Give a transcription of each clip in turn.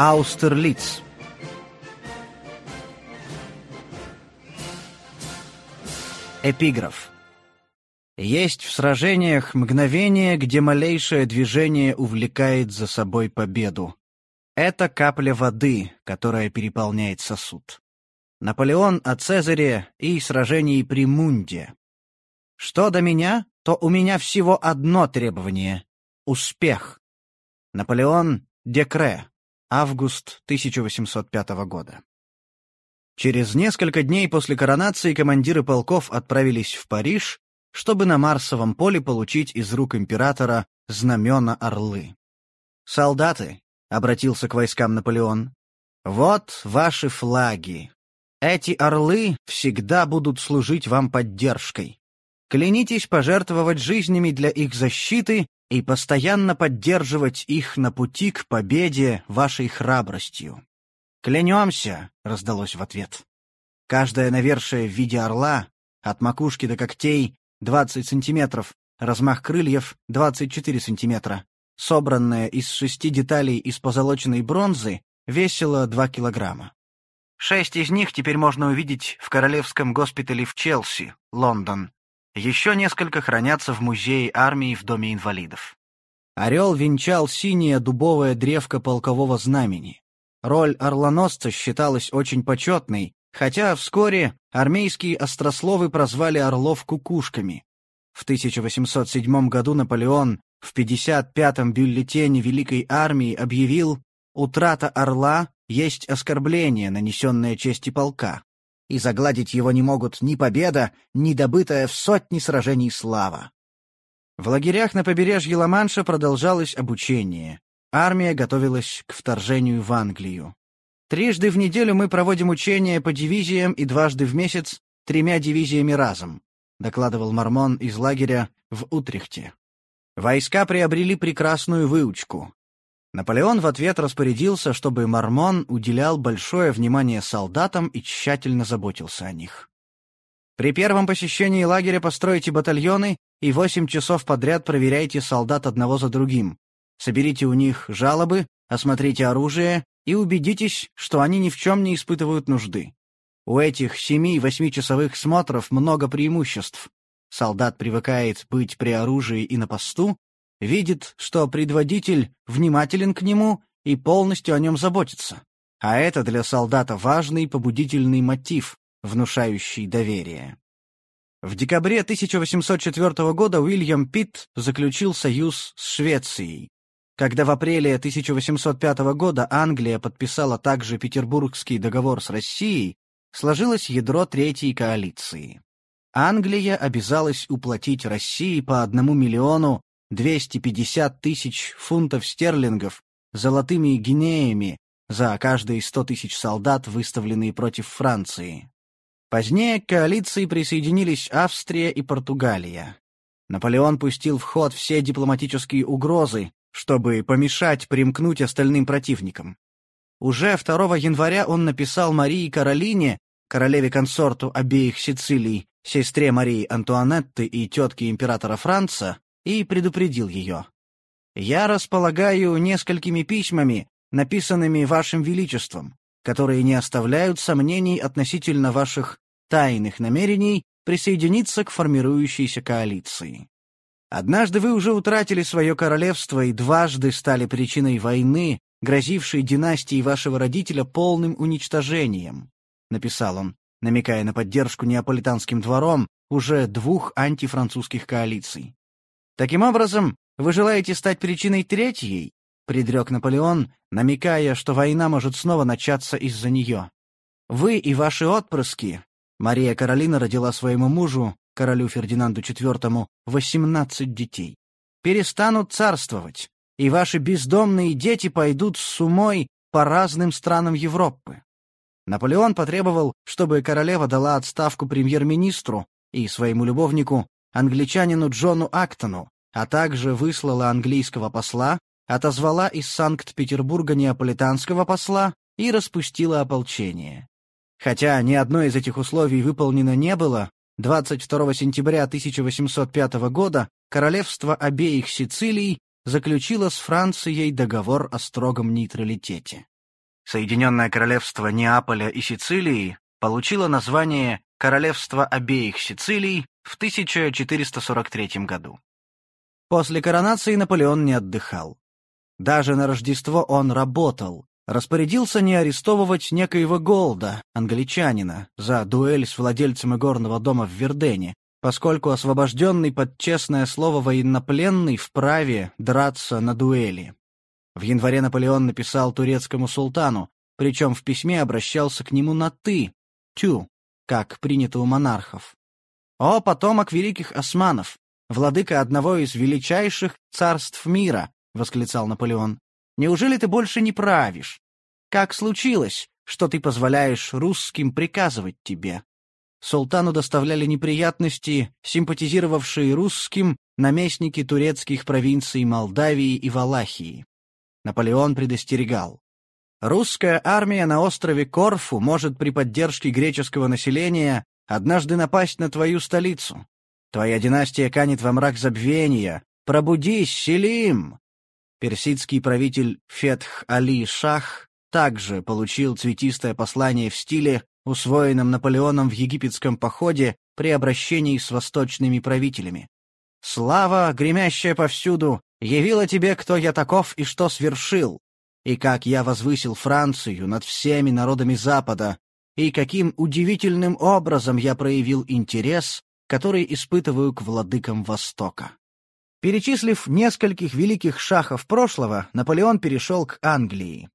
Аустерлиц. Эпиграф. Есть в сражениях мгновение, где малейшее движение увлекает за собой победу. Это капля воды, которая переполняет сосуд. Наполеон о Цезаре и сражении при Мунде. Что до меня, то у меня всего одно требование — успех. Наполеон Декре. Август 1805 года. Через несколько дней после коронации командиры полков отправились в Париж, чтобы на Марсовом поле получить из рук императора знамена Орлы. «Солдаты», — обратился к войскам Наполеон, — «вот ваши флаги. Эти орлы всегда будут служить вам поддержкой. Клянитесь пожертвовать жизнями для их защиты и постоянно поддерживать их на пути к победе вашей храбростью. «Клянемся!» — раздалось в ответ. Каждое навершие в виде орла, от макушки до когтей 20 сантиметров, размах крыльев 24 сантиметра, собранное из шести деталей из позолоченной бронзы, весило 2 килограмма. Шесть из них теперь можно увидеть в Королевском госпитале в Челси, Лондон. Еще несколько хранятся в музее армии в Доме инвалидов. Орел венчал синее дубовое древко полкового знамени. Роль орлоносца считалась очень почетной, хотя вскоре армейские острословы прозвали орлов кукушками. В 1807 году Наполеон в 55-м бюллетене Великой армии объявил «Утрата орла есть оскорбление, нанесенное чести полка, и загладить его не могут ни победа, ни добытая в сотни сражений слава». В лагерях на побережье Ла-Манша продолжалось обучение. Армия готовилась к вторжению в Англию. Трижды в неделю мы проводим учения по дивизиям и дважды в месяц тремя дивизиями разом, докладывал Мормон из лагеря в Утрехте. Войска приобрели прекрасную выучку. Наполеон в ответ распорядился, чтобы Мормон уделял большое внимание солдатам и тщательно заботился о них. При первом посещении лагеря постройте батальоны и восемь часов подряд проверяйте солдат одного за другим, Соберите у них жалобы, осмотрите оружие и убедитесь, что они ни в чем не испытывают нужды. У этих семи-восьмичасовых смотров много преимуществ. Солдат привыкает быть при оружии и на посту, видит, что предводитель внимателен к нему и полностью о нем заботится. А это для солдата важный побудительный мотив, внушающий доверие. В декабре 1804 года Уильям Питт заключил союз с Швецией, когда в апреле 1805 года Англия подписала также Петербургский договор с Россией, сложилось ядро Третьей коалиции. Англия обязалась уплатить России по 1 миллиону 250 тысяч фунтов стерлингов золотыми гинеями за каждые 100 тысяч солдат, выставленные против Франции. Позднее к коалиции присоединились Австрия и Португалия. Наполеон пустил в ход все дипломатические угрозы, чтобы помешать примкнуть остальным противникам. Уже 2 января он написал Марии Каролине, королеве-консорту обеих Сицилий, сестре Марии Антуанетты и тетке императора Франца, и предупредил ее. «Я располагаю несколькими письмами, написанными Вашим Величеством, которые не оставляют сомнений относительно ваших тайных намерений присоединиться к формирующейся коалиции. Однажды вы уже утратили свое королевство и дважды стали причиной войны, грозившей династии вашего родителя полным уничтожением», — написал он, намекая на поддержку неаполитанским двором уже двух антифранцузских коалиций. «Таким образом, вы желаете стать причиной третьей?» — предрек Наполеон, намекая, что война может снова начаться из-за нее. «Вы и ваши отпрыски...» Мария Каролина родила своему мужу королю Фердинанду IV, 18 детей. Перестанут царствовать, и ваши бездомные дети пойдут с умой по разным странам Европы. Наполеон потребовал, чтобы королева дала отставку премьер-министру и своему любовнику, англичанину Джону Актону, а также выслала английского посла, отозвала из Санкт-Петербурга неаполитанского посла и распустила ополчение. Хотя ни одно из этих условий выполнено не было, 22 сентября 1805 года королевство обеих Сицилий заключило с Францией договор о строгом нейтралитете. Соединенное Королевство Неаполя и Сицилии получило название Королевство обеих Сицилий в 1443 году. После коронации Наполеон не отдыхал. Даже на Рождество он работал, распорядился не арестовывать некоего Голда, англичанина, за дуэль с владельцем игорного дома в Вердене, поскольку освобожденный под честное слово военнопленный вправе драться на дуэли. В январе Наполеон написал турецкому султану, причем в письме обращался к нему на «ты», «тю», как принято у монархов. «О, потомок великих османов, владыка одного из величайших царств мира!» — восклицал Наполеон. «Неужели ты больше не правишь? Как случилось, что ты позволяешь русским приказывать тебе?» Султану доставляли неприятности, симпатизировавшие русским наместники турецких провинций Молдавии и Валахии. Наполеон предостерегал. Русская армия на острове Корфу может при поддержке греческого населения однажды напасть на твою столицу. Твоя династия канет во мрак забвения. Пробудись, Селим!» Персидский правитель Фетх Али Шах также получил цветистое послание в стиле, усвоенном Наполеоном в египетском походе при обращении с восточными правителями. «Слава, гремящая повсюду, явила тебе, кто я таков и что свершил, и как я возвысил Францию над всеми народами Запада, и каким удивительным образом я проявил интерес, который испытываю к владыкам Востока. Перечислив нескольких великих шахов прошлого, Наполеон перешел к Англии.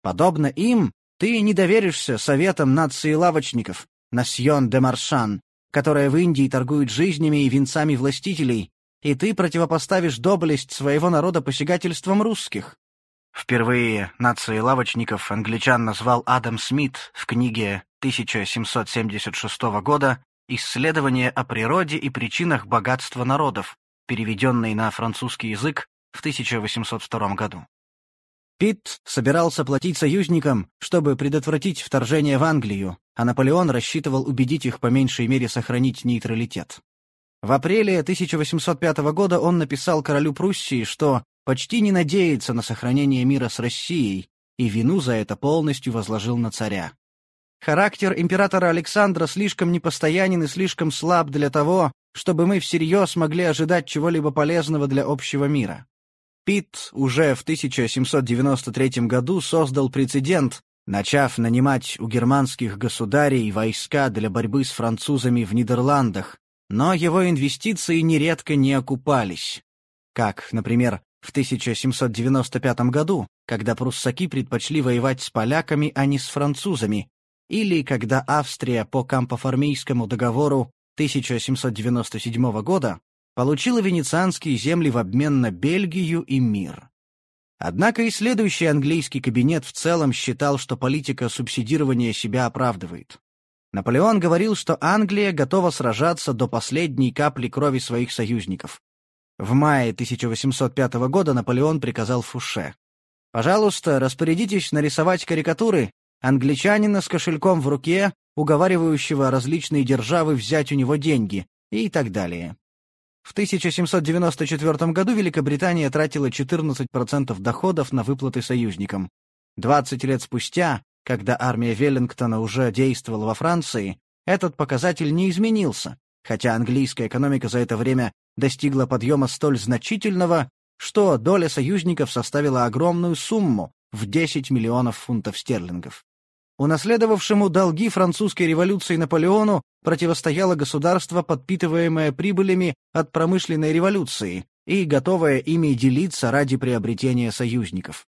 Подобно им, ты не доверишься советам нации лавочников, Насьон де Маршан, которая в Индии торгует жизнями и венцами властителей, и ты противопоставишь доблесть своего народа посягательствам русских. Впервые нации лавочников англичан назвал Адам Смит в книге 1776 года «Исследование о природе и причинах богатства народов», переведенный на французский язык в 1802 году. Питт собирался платить союзникам, чтобы предотвратить вторжение в Англию, а Наполеон рассчитывал убедить их по меньшей мере сохранить нейтралитет. В апреле 1805 года он написал королю Пруссии, что почти не надеется на сохранение мира с Россией, и вину за это полностью возложил на царя. Характер императора Александра слишком непостоянен и слишком слаб для того, чтобы мы всерьез могли ожидать чего-либо полезного для общего мира. Питт уже в 1793 году создал прецедент, начав нанимать у германских государей войска для борьбы с французами в Нидерландах, но его инвестиции нередко не окупались. Как, например, в 1795 году, когда пруссаки предпочли воевать с поляками, а не с французами, или когда Австрия по Кампоформийскому договору 1797 года получила венецианские земли в обмен на Бельгию и мир. Однако и следующий английский кабинет в целом считал, что политика субсидирования себя оправдывает. Наполеон говорил, что Англия готова сражаться до последней капли крови своих союзников. В мае 1805 года Наполеон приказал Фуше. «Пожалуйста, распорядитесь нарисовать карикатуры англичанина с кошельком в руке, уговаривающего различные державы взять у него деньги, и так далее». В 1794 году Великобритания тратила 14% доходов на выплаты союзникам. 20 лет спустя когда армия Веллингтона уже действовала во Франции, этот показатель не изменился, хотя английская экономика за это время достигла подъема столь значительного, что доля союзников составила огромную сумму в 10 миллионов фунтов стерлингов. Унаследовавшему долги французской революции Наполеону противостояло государство, подпитываемое прибылями от промышленной революции и готовое ими делиться ради приобретения союзников.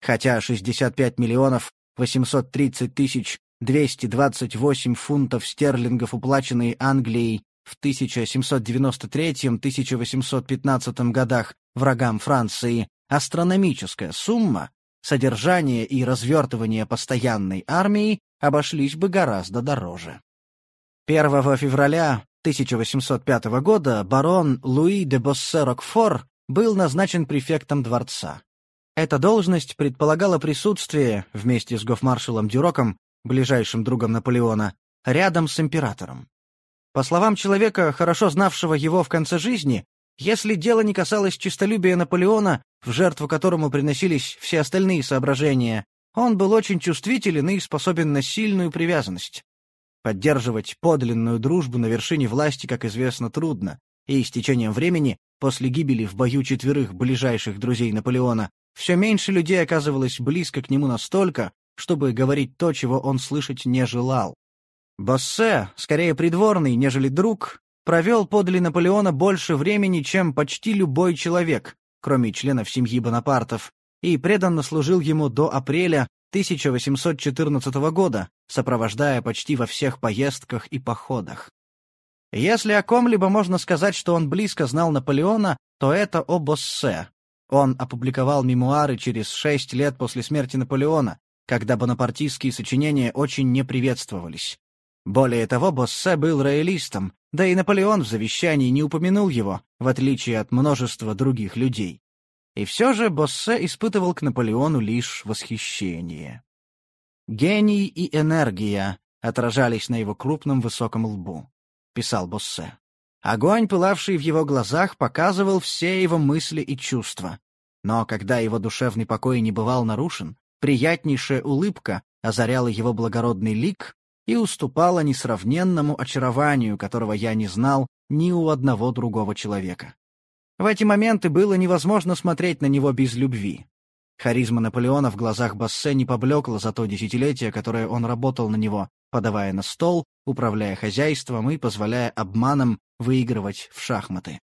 Хотя 65 миллионов 830 тысяч 228 фунтов стерлингов, уплаченные Англией в 1793-1815 годах врагам Франции, астрономическая сумма, содержание и развертывание постоянной армии обошлись бы гораздо дороже. 1 февраля 1805 года барон Луи де Боссе-Рокфор был назначен префектом дворца. Эта должность предполагала присутствие, вместе с гофмаршалом Дюроком, ближайшим другом Наполеона, рядом с императором. По словам человека, хорошо знавшего его в конце жизни, если дело не касалось честолюбия Наполеона, в жертву которому приносились все остальные соображения, он был очень чувствителен и способен на сильную привязанность. Поддерживать подлинную дружбу на вершине власти, как известно, трудно, и с течением времени, после гибели в бою четверых ближайших друзей Наполеона, все меньше людей оказывалось близко к нему настолько, чтобы говорить то, чего он слышать не желал. Боссе, скорее придворный, нежели друг, провел подле Наполеона больше времени, чем почти любой человек, кроме членов семьи Бонапартов, и преданно служил ему до апреля 1814 года, сопровождая почти во всех поездках и походах. Если о ком-либо можно сказать, что он близко знал Наполеона, то это о Боссе. Он опубликовал мемуары через шесть лет после смерти Наполеона, когда бонапартийские сочинения очень не приветствовались. Более того, Боссе был роялистом, да и Наполеон в завещании не упомянул его, в отличие от множества других людей. И все же Боссе испытывал к Наполеону лишь восхищение. «Гений и энергия» отражались на его крупном высоком лбу, — писал Боссе. Огонь, пылавший в его глазах, показывал все его мысли и чувства. Но когда его душевный покой не бывал нарушен, приятнейшая улыбка озаряла его благородный лик и уступала несравненному очарованию, которого я не знал ни у одного другого человека. В эти моменты было невозможно смотреть на него без любви. Харизма Наполеона в глазах Бассе не поблекла за то десятилетие, которое он работал на него, подавая на стол, управляя хозяйством и позволяя обманом выигрывать в шахматы.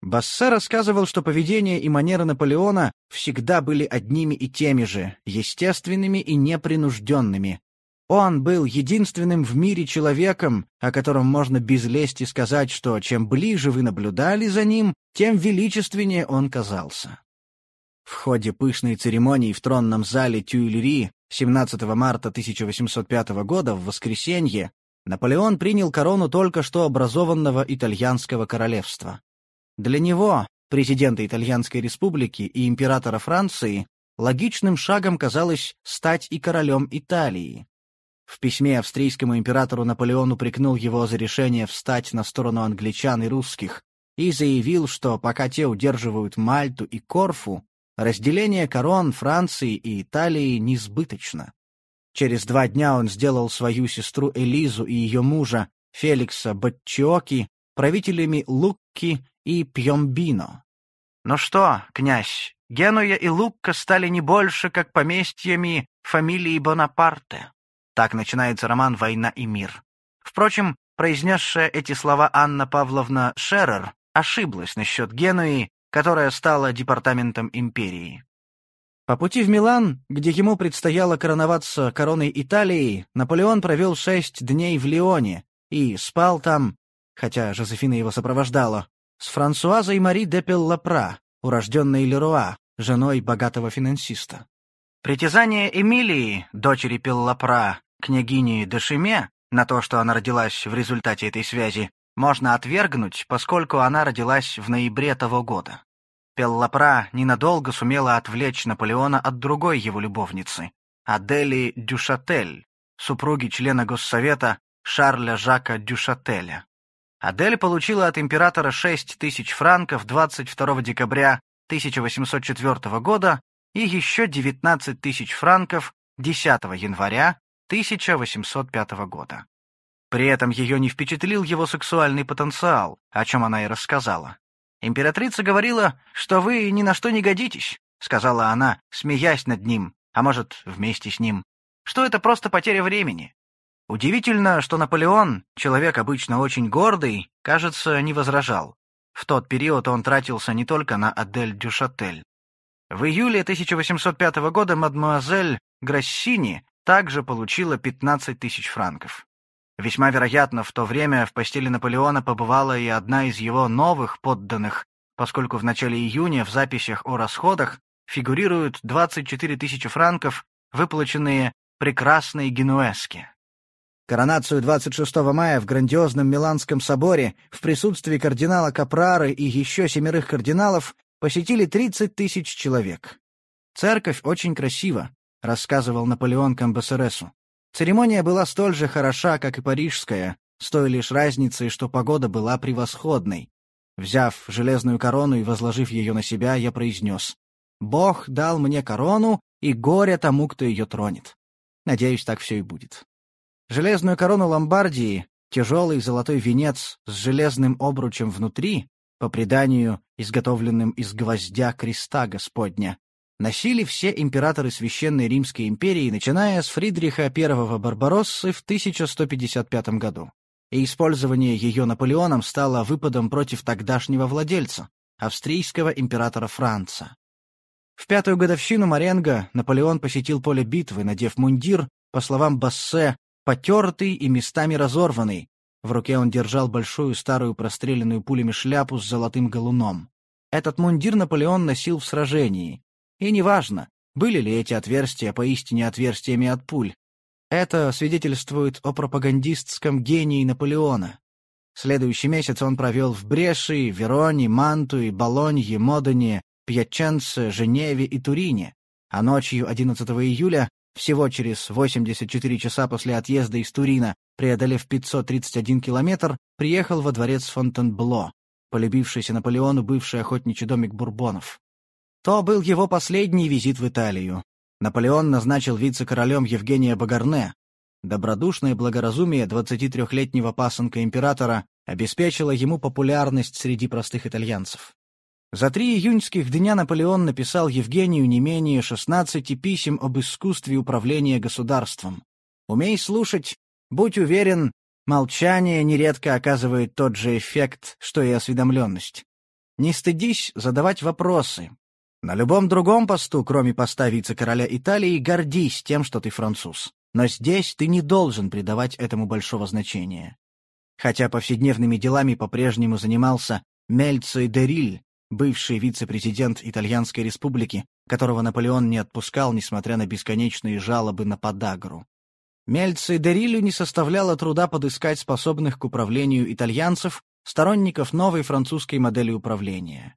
Бассе рассказывал, что поведение и манеры Наполеона всегда были одними и теми же, естественными и непринужденными. Он был единственным в мире человеком, о котором можно без лести сказать, что чем ближе вы наблюдали за ним, тем величественнее он казался. В ходе пышной церемонии в тронном зале Тюильри 17 марта 1805 года в воскресенье Наполеон принял корону только что образованного итальянского королевства. Для него, президента Итальянской республики и императора Франции, логичным шагом казалось стать и королем Италии. В письме австрийскому императору Наполеон упрекнул его за решение встать на сторону англичан и русских и заявил, что пока те удерживают Мальту и Корфу, разделение корон Франции и Италии несбыточно. Через два дня он сделал свою сестру Элизу и ее мужа Феликса Батчиоки правителями Лукки и Пьембино. Ну что, князь, Генуя и Лукка стали не больше, как поместьями фамилии Бонапарте. Так начинается роман «Война и мир». Впрочем, произнесшая эти слова Анна Павловна Шерер ошиблась насчет Генуи, которая стала департаментом империи. По пути в Милан, где ему предстояло короноваться короной Италии, Наполеон провел шесть дней в Лионе и спал там, хотя Жозефина его сопровождала, с Франсуазой Мари де Пеллапра, урожденной Леруа, женой богатого финансиста. Притязание Эмилии, дочери Пеллапра, княгини де Шиме, на то, что она родилась в результате этой связи, можно отвергнуть, поскольку она родилась в ноябре того года. Пеллапра ненадолго сумела отвлечь Наполеона от другой его любовницы, Адели Дюшатель, супруги члена Госсовета Шарля Жака Дюшателя. Адель получила от императора 6 тысяч франков 22 декабря 1804 года и еще 19 тысяч франков 10 января 1805 года. При этом ее не впечатлил его сексуальный потенциал, о чем она и рассказала. «Императрица говорила, что вы ни на что не годитесь», — сказала она, смеясь над ним, а может, вместе с ним, что это просто потеря времени. Удивительно, что Наполеон, человек обычно очень гордый, кажется, не возражал. В тот период он тратился не только на Адель Дюшатель. В июле 1805 года мадемуазель Грассини также получила 15 тысяч франков. Весьма вероятно, в то время в постели Наполеона побывала и одна из его новых подданных, поскольку в начале июня в записях о расходах фигурируют 24 тысячи франков, выплаченные прекрасной Генуэзке. Коронацию 26 мая в грандиозном Миланском соборе в присутствии кардинала Капрары и еще семерых кардиналов посетили 30 тысяч человек. «Церковь очень красива», — рассказывал Наполеон Камбасересу. Церемония была столь же хороша, как и парижская, с той лишь разницей, что погода была превосходной. Взяв железную корону и возложив ее на себя, я произнес. Бог дал мне корону, и горе тому, кто ее тронет. Надеюсь, так все и будет. Железную корону Ломбардии, тяжелый золотой венец с железным обручем внутри, по преданию, изготовленным из гвоздя креста Господня, носили все императоры Священной Римской империи, начиная с Фридриха I Барбароссы в 1155 году. И использование ее Наполеоном стало выпадом против тогдашнего владельца, австрийского императора Франца. В пятую годовщину Маренго Наполеон посетил поле битвы, надев мундир, по словам Бассе, потертый и местами разорванный. В руке он держал большую старую простреленную пулями шляпу с золотым галуном. Этот мундир Наполеон носил в сражении. И неважно, были ли эти отверстия поистине отверстиями от пуль. Это свидетельствует о пропагандистском гении Наполеона. Следующий месяц он провел в Бреши, Вероне, Мантуе, Болонье, Модене, Пьяченце, Женеве и Турине, а ночью 11 июля, всего через 84 часа после отъезда из Турина, преодолев 531 километр, приехал во дворец Фонтенбло, полюбившийся Наполеону бывший охотничий домик Бурбонов. То был его последний визит в Италию. Наполеон назначил вице-королем Евгения Багарне. Добродушное благоразумие 23-летнего пасынка императора обеспечило ему популярность среди простых итальянцев. За три июньских дня Наполеон написал Евгению не менее 16 писем об искусстве управления государством. Умей слушать, будь уверен, молчание нередко оказывает тот же эффект, что и осведомленность. Не стыдись задавать вопросы, на любом другом посту, кроме поста вице-короля Италии, гордись тем, что ты француз. Но здесь ты не должен придавать этому большого значения. Хотя повседневными делами по-прежнему занимался Мельцо Дериль, бывший вице-президент Итальянской республики, которого Наполеон не отпускал, несмотря на бесконечные жалобы на подагру. Мельцо Дерилю не составляло труда подыскать способных к управлению итальянцев, сторонников новой французской модели управления.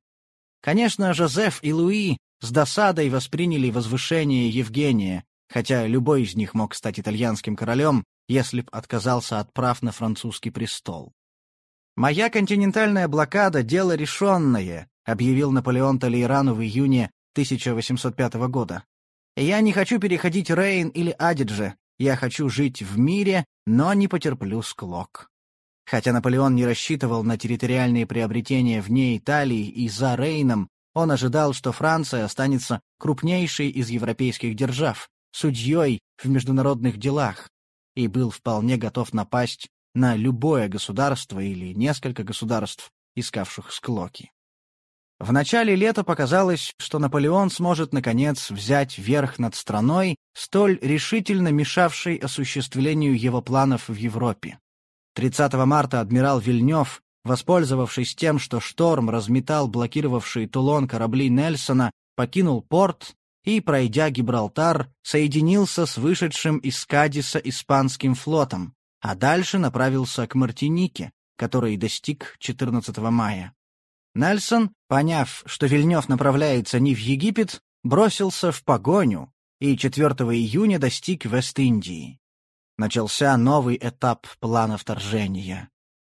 Конечно, Жозеф и Луи с досадой восприняли возвышение Евгения, хотя любой из них мог стать итальянским королем, если б отказался от прав на французский престол. «Моя континентальная блокада — дело решенное», — объявил Наполеон Толейрану в июне 1805 года. «Я не хочу переходить Рейн или Адидже, я хочу жить в мире, но не потерплю склок». Хотя Наполеон не рассчитывал на территориальные приобретения вне Италии и за Рейном, он ожидал, что Франция останется крупнейшей из европейских держав, судьей в международных делах, и был вполне готов напасть на любое государство или несколько государств, искавших склоки. В начале лета показалось, что Наполеон сможет, наконец, взять верх над страной, столь решительно мешавшей осуществлению его планов в Европе. 30 марта адмирал Вильнев, воспользовавшись тем, что шторм разметал блокировавшие Тулон корабли Нельсона, покинул порт и, пройдя Гибралтар, соединился с вышедшим из Кадиса испанским флотом, а дальше направился к Мартинике, который достиг 14 мая. Нельсон, поняв, что Вильнев направляется не в Египет, бросился в погоню и 4 июня достиг Вест-Индии. Начался новый этап плана вторжения.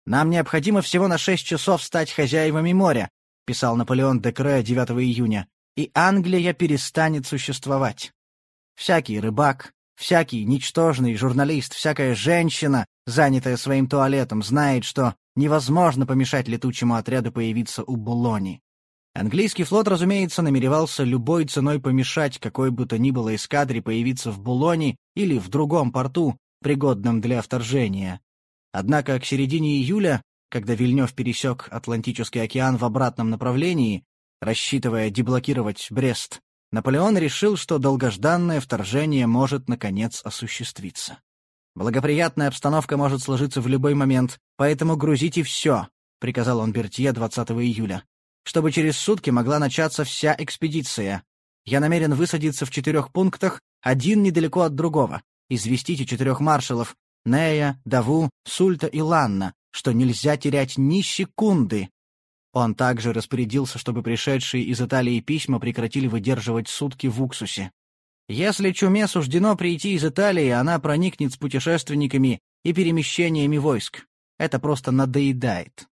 «Нам необходимо всего на шесть часов стать хозяевами моря», — писал Наполеон Декре 9 июня, «и Англия перестанет существовать. Всякий рыбак, всякий ничтожный журналист, всякая женщина, занятая своим туалетом, знает, что невозможно помешать летучему отряду появиться у Булони. Английский флот, разумеется, намеревался любой ценой помешать какой бы то ни было эскадре появиться в Булоне или в другом порту, пригодным для вторжения. Однако к середине июля, когда Вильнев пересек Атлантический океан в обратном направлении, рассчитывая деблокировать Брест, Наполеон решил, что долгожданное вторжение может, наконец, осуществиться. «Благоприятная обстановка может сложиться в любой момент, поэтому грузите все», — приказал он Бертье 20 июля, «чтобы через сутки могла начаться вся экспедиция. Я намерен высадиться в четырех пунктах, один недалеко от другого известите четырех маршалов Нея, Даву, Сульта и Ланна, что нельзя терять ни секунды. Он также распорядился, чтобы пришедшие из Италии письма прекратили выдерживать сутки в уксусе. Если чуме суждено прийти из Италии, она проникнет с путешественниками и перемещениями войск. Это просто надоедает.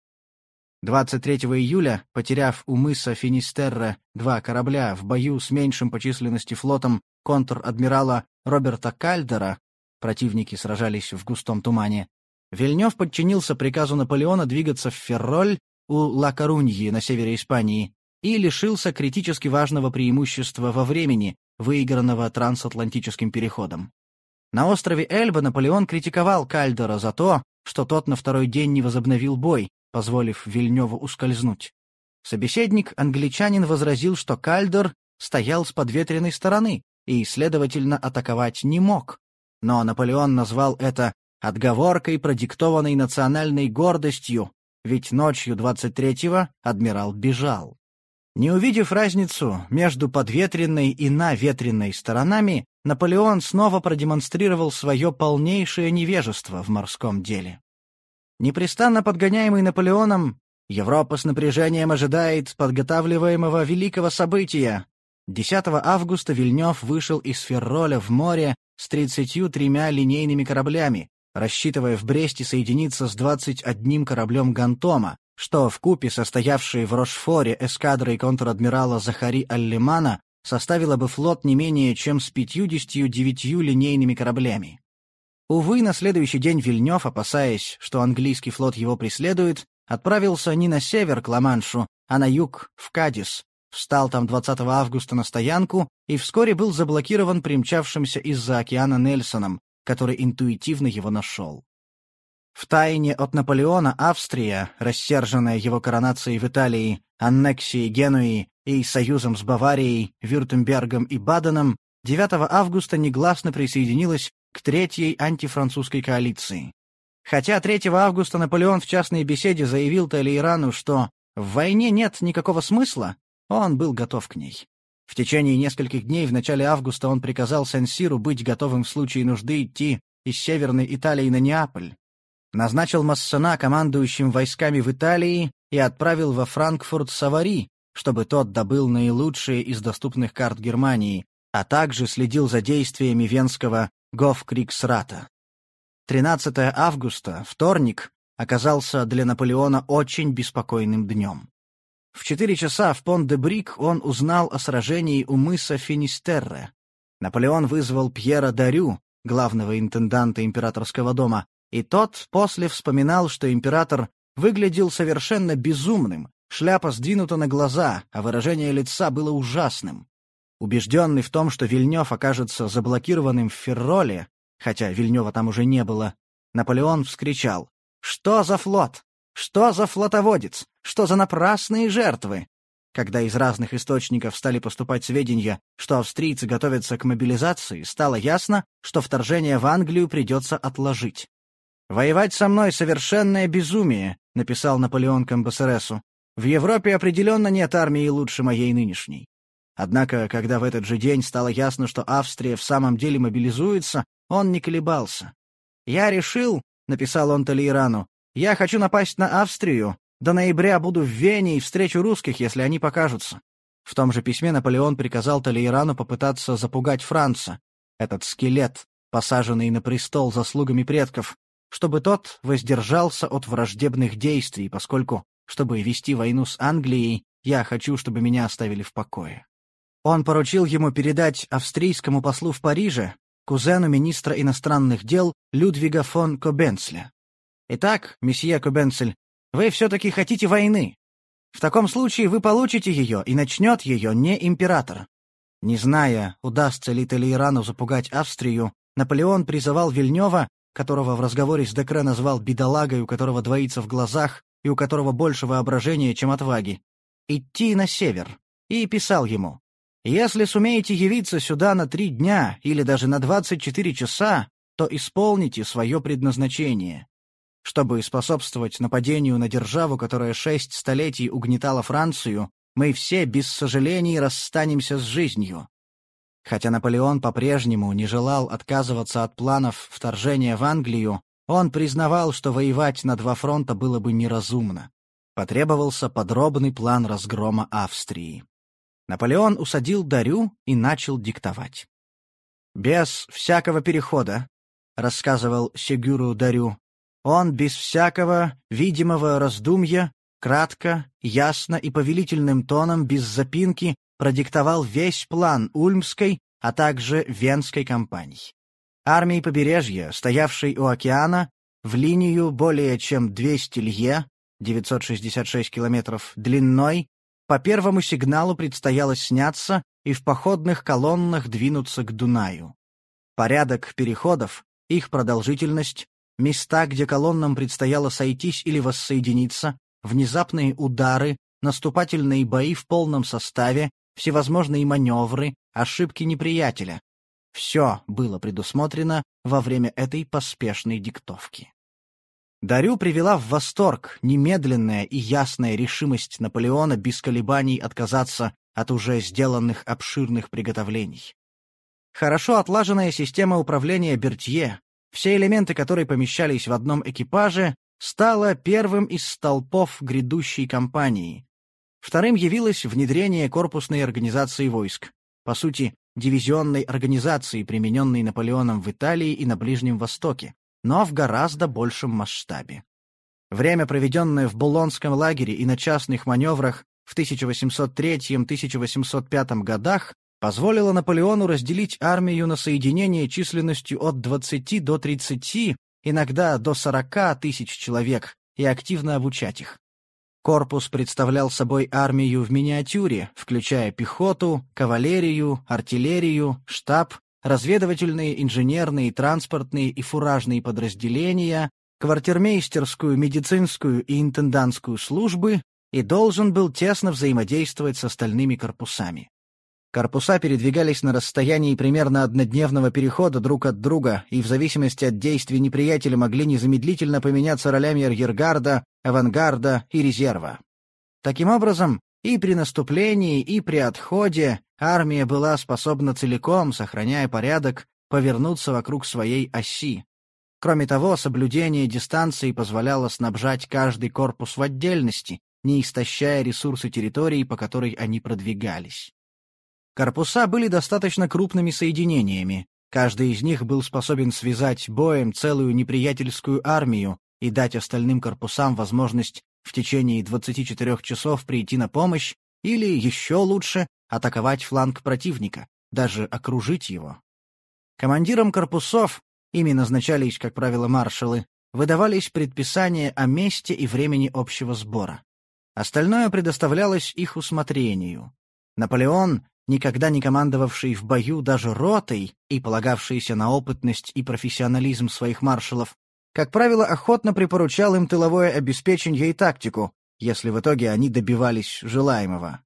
23 июля, потеряв у мыса Финистерра два корабля в бою с меньшим по численности флотом контр-адмирала Роберта Кальдера, противники сражались в густом тумане, Вильнев подчинился приказу Наполеона двигаться в Ферроль у Ла-Коруньи на севере Испании и лишился критически важного преимущества во времени, выигранного трансатлантическим переходом. На острове Эльба Наполеон критиковал Кальдера за то, что тот на второй день не возобновил бой, позволив Вильневу ускользнуть. Собеседник, англичанин, возразил, что Кальдер стоял с подветренной стороны и, следовательно, атаковать не мог. Но Наполеон назвал это отговоркой, продиктованной национальной гордостью, ведь ночью 23-го адмирал бежал. Не увидев разницу между подветренной и наветренной сторонами, Наполеон снова продемонстрировал свое полнейшее невежество в морском деле. Непрестанно подгоняемый Наполеоном, Европа с напряжением ожидает подготавливаемого великого события. 10 августа Вильнев вышел из Ферроля в море с 33 линейными кораблями, рассчитывая в Бресте соединиться с 21 кораблем Гантома, что в купе состоявшей в Рошфоре эскадрой контр-адмирала Захари Аллимана составило бы флот не менее чем с 59 линейными кораблями. Увы, на следующий день Вильнев, опасаясь, что английский флот его преследует, отправился не на север к Ла-Маншу, а на юг, в Кадис, встал там 20 августа на стоянку и вскоре был заблокирован примчавшимся из-за океана Нельсоном, который интуитивно его нашел. В тайне от Наполеона Австрия, рассерженная его коронацией в Италии, аннексией Генуи и союзом с Баварией, Вюртембергом и Баденом, 9 августа негласно присоединилась к Третьей антифранцузской коалиции. Хотя 3 августа Наполеон в частной беседе заявил Талейрану, что в войне нет никакого смысла, он был готов к ней. В течение нескольких дней в начале августа он приказал Сен-Сиру быть готовым в случае нужды идти из Северной Италии на Неаполь. Назначил Массена командующим войсками в Италии и отправил во Франкфурт Савари, чтобы тот добыл наилучшие из доступных карт Германии, а также следил за действиями венского Гофкриксрата. 13 августа, вторник, оказался для Наполеона очень беспокойным днем. В четыре часа в Пон-де-Брик он узнал о сражении у мыса Финистерре. Наполеон вызвал Пьера Дарю, главного интенданта императорского дома, и тот после вспоминал, что император выглядел совершенно безумным, шляпа сдвинута на глаза, а выражение лица было ужасным. Убежденный в том, что Вильнев окажется заблокированным в Ферроле, хотя Вильнева там уже не было, Наполеон вскричал «Что за флот? Что за флотоводец? Что за напрасные жертвы? Когда из разных источников стали поступать сведения, что австрийцы готовятся к мобилизации, стало ясно, что вторжение в Англию придется отложить. «Воевать со мной — совершенное безумие», — написал Наполеон Камбасересу. «В Европе определенно нет армии лучше моей нынешней». Однако, когда в этот же день стало ясно, что Австрия в самом деле мобилизуется, он не колебался. «Я решил», — написал он Толейрану, я хочу напасть на Австрию. До ноября буду в Вене и встречу русских, если они покажутся». В том же письме Наполеон приказал Толейрану попытаться запугать Франца, этот скелет, посаженный на престол заслугами предков, чтобы тот воздержался от враждебных действий, поскольку, чтобы вести войну с Англией, я хочу, чтобы меня оставили в покое. Он поручил ему передать австрийскому послу в Париже, кузену министра иностранных дел Людвига фон Кобенцля. Итак, месье Кубенцель, вы все-таки хотите войны. В таком случае вы получите ее, и начнет ее не император. Не зная, удастся ли Толейрану запугать Австрию, Наполеон призывал Вильнева, которого в разговоре с Декре назвал бедолагой, у которого двоится в глазах и у которого больше воображения, чем отваги, идти на север, и писал ему, «Если сумеете явиться сюда на три дня или даже на двадцать четыре часа, то исполните свое предназначение. Чтобы способствовать нападению на державу, которая шесть столетий угнетала Францию, мы все без сожалений расстанемся с жизнью. Хотя Наполеон по-прежнему не желал отказываться от планов вторжения в Англию, он признавал, что воевать на два фронта было бы неразумно. Потребовался подробный план разгрома Австрии. Наполеон усадил Дарю и начал диктовать. «Без всякого перехода», — рассказывал Сегюру Дарю, он без всякого видимого раздумья кратко, ясно и повелительным тоном, без запинки, продиктовал весь план Ульмской, а также Венской кампаний. Армии побережья, стоявшей у океана, в линию более чем 200 лье, 966 километров длиной, по первому сигналу предстояло сняться и в походных колоннах двинуться к Дунаю. Порядок переходов, их продолжительность, места, где колоннам предстояло сойтись или воссоединиться, внезапные удары, наступательные бои в полном составе, всевозможные маневры, ошибки неприятеля. Все было предусмотрено во время этой поспешной диктовки. Дарю привела в восторг немедленная и ясная решимость Наполеона без колебаний отказаться от уже сделанных обширных приготовлений. Хорошо отлаженная система управления Бертье, все элементы которой помещались в одном экипаже, стала первым из столпов грядущей кампании. Вторым явилось внедрение корпусной организации войск, по сути, дивизионной организации, примененной Наполеоном в Италии и на Ближнем Востоке, но в гораздо большем масштабе. Время, проведенное в Булонском лагере и на частных маневрах в 1803-1805 годах, позволило Наполеону разделить армию на соединения численностью от 20 до 30, иногда до 40 тысяч человек, и активно обучать их. Корпус представлял собой армию в миниатюре, включая пехоту, кавалерию, артиллерию, штаб, разведывательные, инженерные, транспортные и фуражные подразделения, квартирмейстерскую, медицинскую и интендантскую службы и должен был тесно взаимодействовать с остальными корпусами. Корпуса передвигались на расстоянии примерно однодневного перехода друг от друга и в зависимости от действий неприятеля могли незамедлительно поменяться ролями арьергарда, авангарда и резерва. Таким образом, и при наступлении, и при отходе армия была способна целиком, сохраняя порядок, повернуться вокруг своей оси. Кроме того, соблюдение дистанции позволяло снабжать каждый корпус в отдельности, не истощая ресурсы территории, по которой они продвигались. Корпуса были достаточно крупными соединениями, каждый из них был способен связать боем целую неприятельскую армию и дать остальным корпусам возможность в течение 24 часов прийти на помощь или, еще лучше, атаковать фланг противника, даже окружить его. Командирам корпусов, ими назначались, как правило, маршалы, выдавались предписания о месте и времени общего сбора. Остальное предоставлялось их усмотрению. Наполеон, никогда не командовавший в бою даже ротой и полагавшийся на опытность и профессионализм своих маршалов, как правило, охотно припоручал им тыловое обеспечение и тактику, если в итоге они добивались желаемого.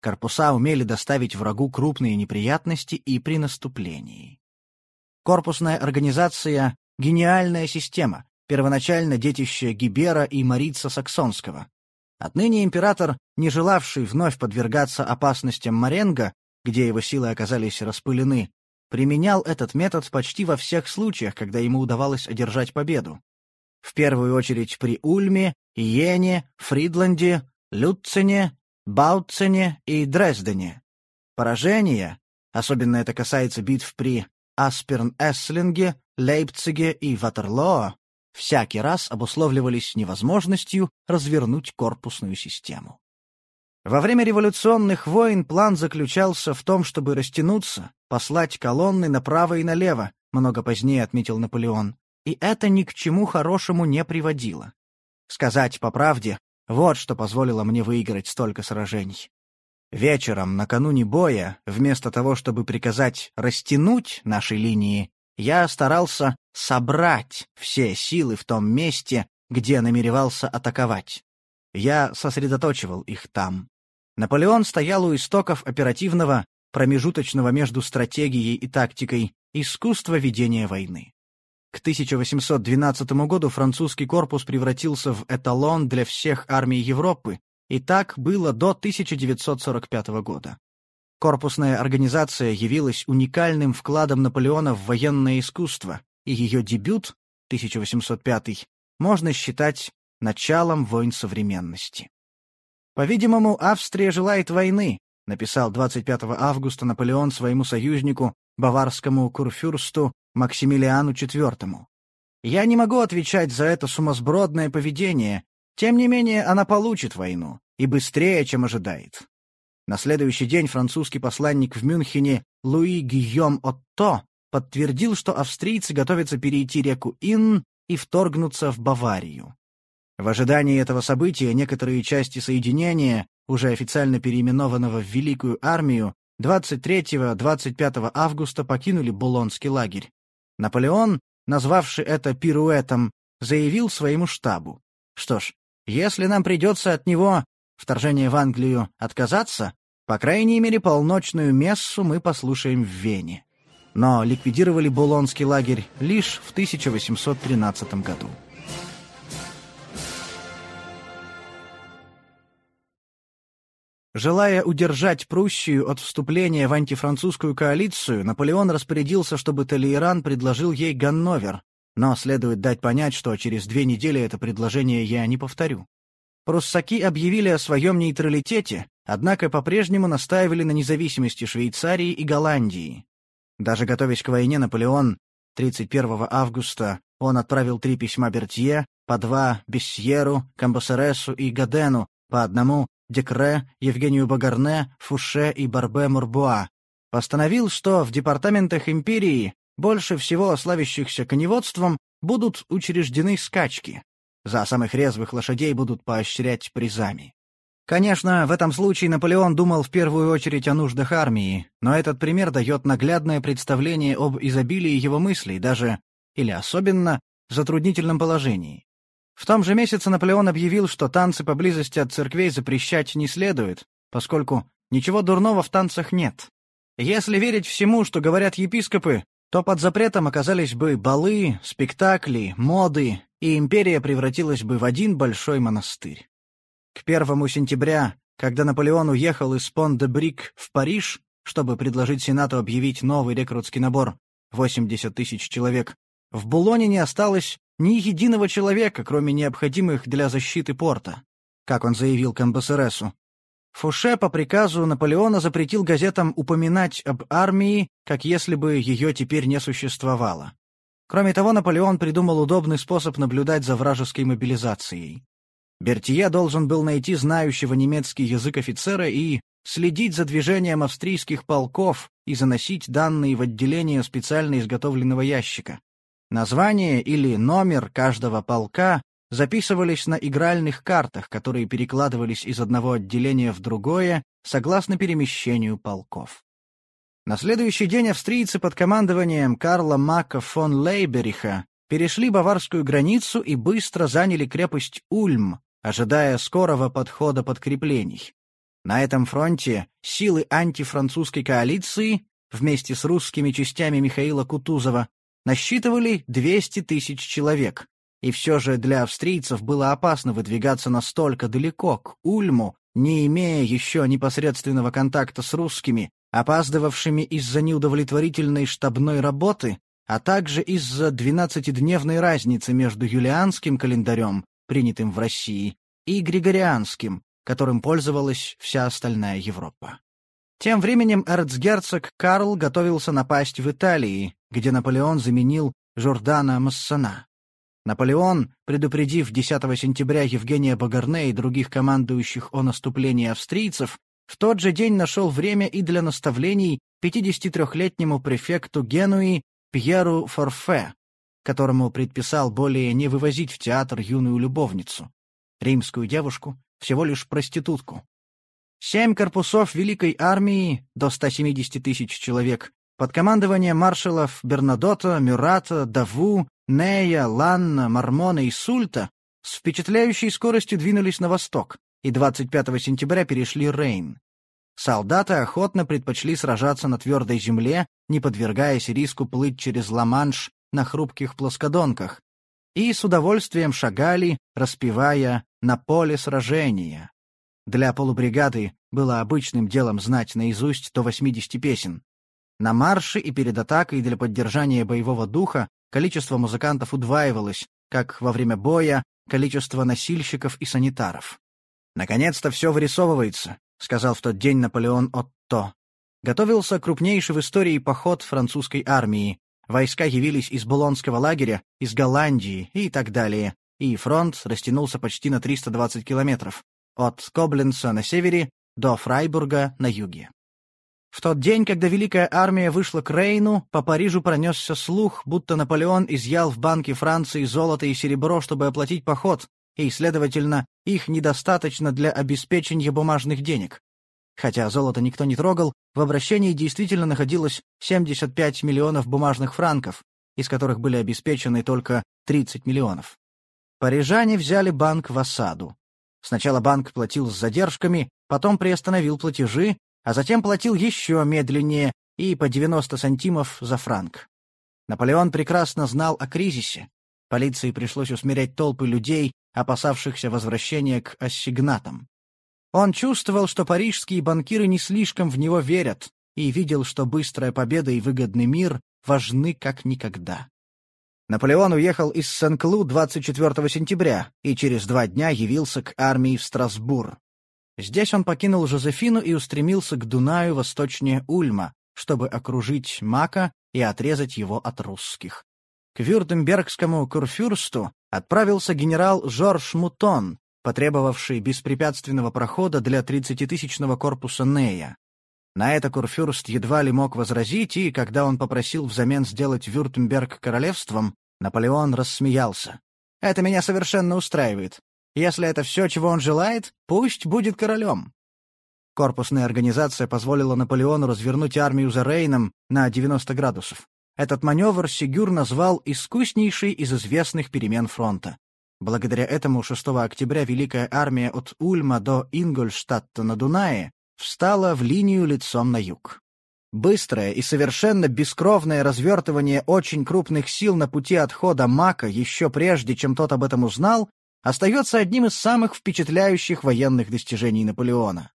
Корпуса умели доставить врагу крупные неприятности и при наступлении. Корпусная организация — гениальная система, первоначально детище Гибера и Марица Саксонского. Отныне император, не желавший вновь подвергаться опасностям Маренго, где его силы оказались распылены, применял этот метод почти во всех случаях, когда ему удавалось одержать победу. В первую очередь при Ульме, Иене, Фридланде, Люцене, Баутцене и Дрездене. Поражения, особенно это касается битв при Асперн-Эсслинге, Лейпциге и Ватерлоо, всякий раз обусловливались невозможностью развернуть корпусную систему. Во время революционных войн план заключался в том, чтобы растянуться, послать колонны направо и налево, много позднее отметил Наполеон, и это ни к чему хорошему не приводило. Сказать по правде, вот что позволило мне выиграть столько сражений. Вечером, накануне боя, вместо того, чтобы приказать растянуть наши линии, я старался собрать все силы в том месте, где намеревался атаковать. Я сосредоточивал их там. Наполеон стоял у истоков оперативного, промежуточного между стратегией и тактикой, искусства ведения войны. К 1812 году французский корпус превратился в эталон для всех армий Европы, и так было до 1945 года. Корпусная организация явилась уникальным вкладом Наполеона в военное искусство, и ее дебют, 1805 можно считать началом войн современности. По-видимому, Австрия желает войны, написал 25 августа Наполеон своему союзнику, баварскому курфюрсту Максимилиану IV. Я не могу отвечать за это сумасбродное поведение, Тем не менее, она получит войну, и быстрее, чем ожидает. На следующий день французский посланник в Мюнхене Луи Гийом Отто подтвердил, что австрийцы готовятся перейти реку Инн и вторгнуться в Баварию. В ожидании этого события некоторые части соединения, уже официально переименованного в Великую армию, 23-25 августа покинули Булонский лагерь. Наполеон, назвавший это пируэтом, заявил своему штабу. Что ж, если нам придется от него, вторжение в Англию, отказаться, по крайней мере, полночную мессу мы послушаем в Вене. Но ликвидировали Булонский лагерь лишь в 1813 году. Желая удержать Пруссию от вступления в антифранцузскую коалицию, Наполеон распорядился, чтобы Толейран предложил ей Ганновер, но следует дать понять, что через две недели это предложение я не повторю. Пруссаки объявили о своем нейтралитете, однако по-прежнему настаивали на независимости Швейцарии и Голландии. Даже готовясь к войне, Наполеон 31 августа он отправил три письма Бертье, по два Бессьеру, Камбасересу и Гадену, по одному Декре, Евгению Багарне, Фуше и Барбе Мурбуа, постановил, что в департаментах империи, больше всего славящихся коневодством, будут учреждены скачки. За самых резвых лошадей будут поощрять призами. Конечно, в этом случае Наполеон думал в первую очередь о нуждах армии, но этот пример дает наглядное представление об изобилии его мыслей, даже, или особенно, затруднительном положении. В том же месяце Наполеон объявил, что танцы поблизости от церквей запрещать не следует, поскольку ничего дурного в танцах нет. Если верить всему, что говорят епископы, то под запретом оказались бы балы, спектакли, моды, и империя превратилась бы в один большой монастырь. К первому сентября, когда Наполеон уехал из Пон-де-Брик в Париж, чтобы предложить Сенату объявить новый рекрутский набор — 80 тысяч человек, в Булоне не осталось ни единого человека, кроме необходимых для защиты порта, как он заявил Камбасересу. Фуше по приказу Наполеона запретил газетам упоминать об армии, как если бы ее теперь не существовало. Кроме того, Наполеон придумал удобный способ наблюдать за вражеской мобилизацией. Бертье должен был найти знающего немецкий язык офицера и следить за движением австрийских полков и заносить данные в отделение специально изготовленного ящика. Название или номер каждого полка записывались на игральных картах, которые перекладывались из одного отделения в другое согласно перемещению полков. На следующий день австрийцы под командованием Карла Мака фон Лейбериха перешли баварскую границу и быстро заняли крепость Ульм, ожидая скорого подхода подкреплений. На этом фронте силы антифранцузской коалиции вместе с русскими частями Михаила Кутузова насчитывали 200 тысяч человек, и все же для австрийцев было опасно выдвигаться настолько далеко, к Ульму, не имея еще непосредственного контакта с русскими, опаздывавшими из-за неудовлетворительной штабной работы, а также из-за 12-дневной разницы между юлианским календарем, принятым в России, и григорианским, которым пользовалась вся остальная Европа. Тем временем эрцгерцог Карл готовился напасть в Италии, где Наполеон заменил Жордана Массана. Наполеон, предупредив 10 сентября Евгения Багарне и других командующих о наступлении австрийцев, в тот же день нашел время и для наставлений 53-летнему префекту Генуи Пьеру Форфе, которому предписал более не вывозить в театр юную любовницу, римскую девушку, всего лишь проститутку. Семь корпусов Великой армии, до 170 тысяч человек, под командованием маршалов Бернадота, Мюрата, Даву, Нея, Ланна, Мармона и Сульта с впечатляющей скоростью двинулись на восток и 25 сентября перешли Рейн. Солдаты охотно предпочли сражаться на твердой земле, не подвергаясь риску плыть через Ла-Манш на хрупких плоскодонках, и с удовольствием шагали, распевая «На поле сражения». Для полубригады было обычным делом знать наизусть до 80 песен. На марше и перед атакой для поддержания боевого духа количество музыкантов удваивалось, как во время боя количество носильщиков и санитаров. «Наконец-то все вырисовывается», — сказал в тот день Наполеон Отто. Готовился крупнейший в истории поход французской армии. Войска явились из Булонского лагеря, из Голландии и так далее. и фронт растянулся почти на 320 километров, от Кобленца на севере до Фрайбурга на юге. В тот день, когда Великая Армия вышла к Рейну, по Парижу пронесся слух, будто Наполеон изъял в банке Франции золото и серебро, чтобы оплатить поход, и, следовательно, их недостаточно для обеспечения бумажных денег. Хотя золото никто не трогал, в обращении действительно находилось 75 миллионов бумажных франков, из которых были обеспечены только 30 миллионов. Парижане взяли банк в осаду. Сначала банк платил с задержками, потом приостановил платежи, а затем платил еще медленнее и по 90 сантимов за франк. Наполеон прекрасно знал о кризисе. Полиции пришлось усмирять толпы людей, опасавшихся возвращения к ассигнатам. Он чувствовал, что парижские банкиры не слишком в него верят, и видел, что быстрая победа и выгодный мир важны как никогда. Наполеон уехал из Сен-Клу 24 сентября и через два дня явился к армии в Страсбур. Здесь он покинул Жозефину и устремился к Дунаю восточнее Ульма, чтобы окружить Мака и отрезать его от русских. К Вюртембергскому курфюрсту отправился генерал Жорж Мутон, потребовавший беспрепятственного прохода для 30-тысячного корпуса Нея. На это Курфюрст едва ли мог возразить, и, когда он попросил взамен сделать Вюртемберг королевством, Наполеон рассмеялся. «Это меня совершенно устраивает. Если это все, чего он желает, пусть будет королем». Корпусная организация позволила Наполеону развернуть армию за Рейном на 90 градусов. Этот маневр Сигюр назвал искуснейший из известных перемен фронта. Благодаря этому 6 октября Великая армия от Ульма до Ингольштадта на Дунае встала в линию лицом на юг. Быстрое и совершенно бескровное развертывание очень крупных сил на пути отхода Мака еще прежде, чем тот об этом узнал, остается одним из самых впечатляющих военных достижений Наполеона.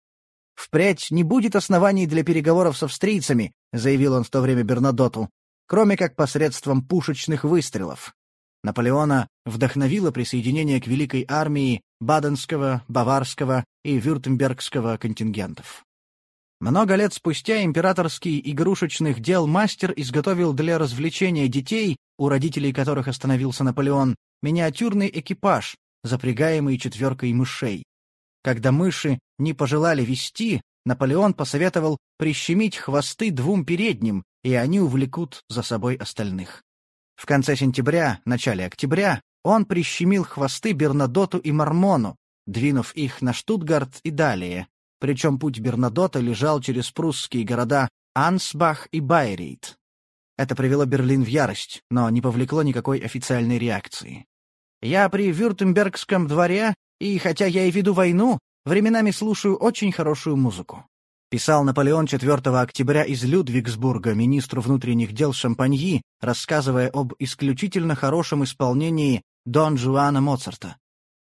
«Впредь не будет оснований для переговоров с австрийцами», заявил он в то время Бернадоту, кроме как посредством пушечных выстрелов. Наполеона вдохновило присоединение к Великой армии Баденского, Баварского и Вюртембергского контингентов. Много лет спустя императорский игрушечных дел мастер изготовил для развлечения детей, у родителей которых остановился Наполеон, миниатюрный экипаж, запрягаемый четверкой мышей. Когда мыши не пожелали вести, Наполеон посоветовал прищемить хвосты двум передним, и они увлекут за собой остальных. В конце сентября, начале октября он прищемил хвосты Бернадоту и Мормону, двинув их на Штутгарт и далее, причем путь Бернадота лежал через прусские города Ансбах и Байрейт. Это привело Берлин в ярость, но не повлекло никакой официальной реакции. «Я при Вюртембергском дворе, и хотя я и веду войну, временами слушаю очень хорошую музыку писал Наполеон 4 октября из Людвигсбурга министру внутренних дел Шампаньи, рассказывая об исключительно хорошем исполнении Дон Жуана Моцарта.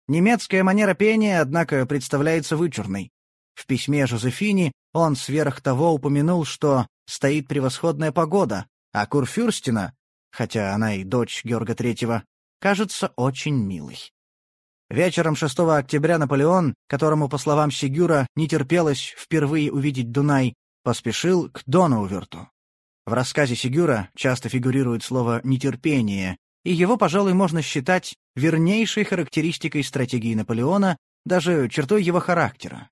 Немецкая манера пения, однако, представляется вычурной. В письме Жозефини он сверх того упомянул, что стоит превосходная погода, а Курфюрстина, хотя она и дочь Георга Третьего, кажется очень милой. Вечером 6 октября Наполеон, которому, по словам Сигюра, не терпелось впервые увидеть Дунай, поспешил к Донауверту. В рассказе Сигюра часто фигурирует слово «нетерпение», и его, пожалуй, можно считать вернейшей характеристикой стратегии Наполеона, даже чертой его характера.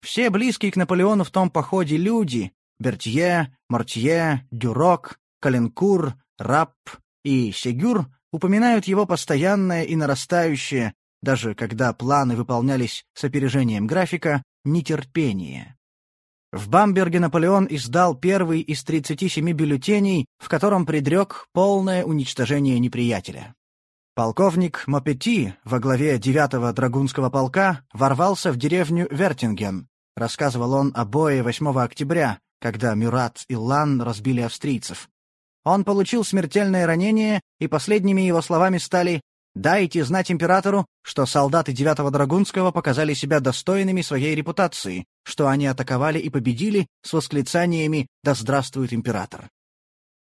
Все близкие к Наполеону в том походе люди — Бертье, Мортье, Дюрок, Каленкур, Рапп и Сегюр — упоминают его постоянное и нарастающее, даже когда планы выполнялись с опережением графика, нетерпение. В Бамберге Наполеон издал первый из 37 бюллетеней, в котором предрек полное уничтожение неприятеля. Полковник Мопети во главе 9-го Драгунского полка ворвался в деревню Вертинген. Рассказывал он о бое 8 октября, когда Мюрат и Лан разбили австрийцев. Он получил смертельное ранение, и последними его словами стали Дайте знать императору, что солдаты 9-го Драгунского показали себя достойными своей репутации, что они атаковали и победили с восклицаниями «Да здравствует император!».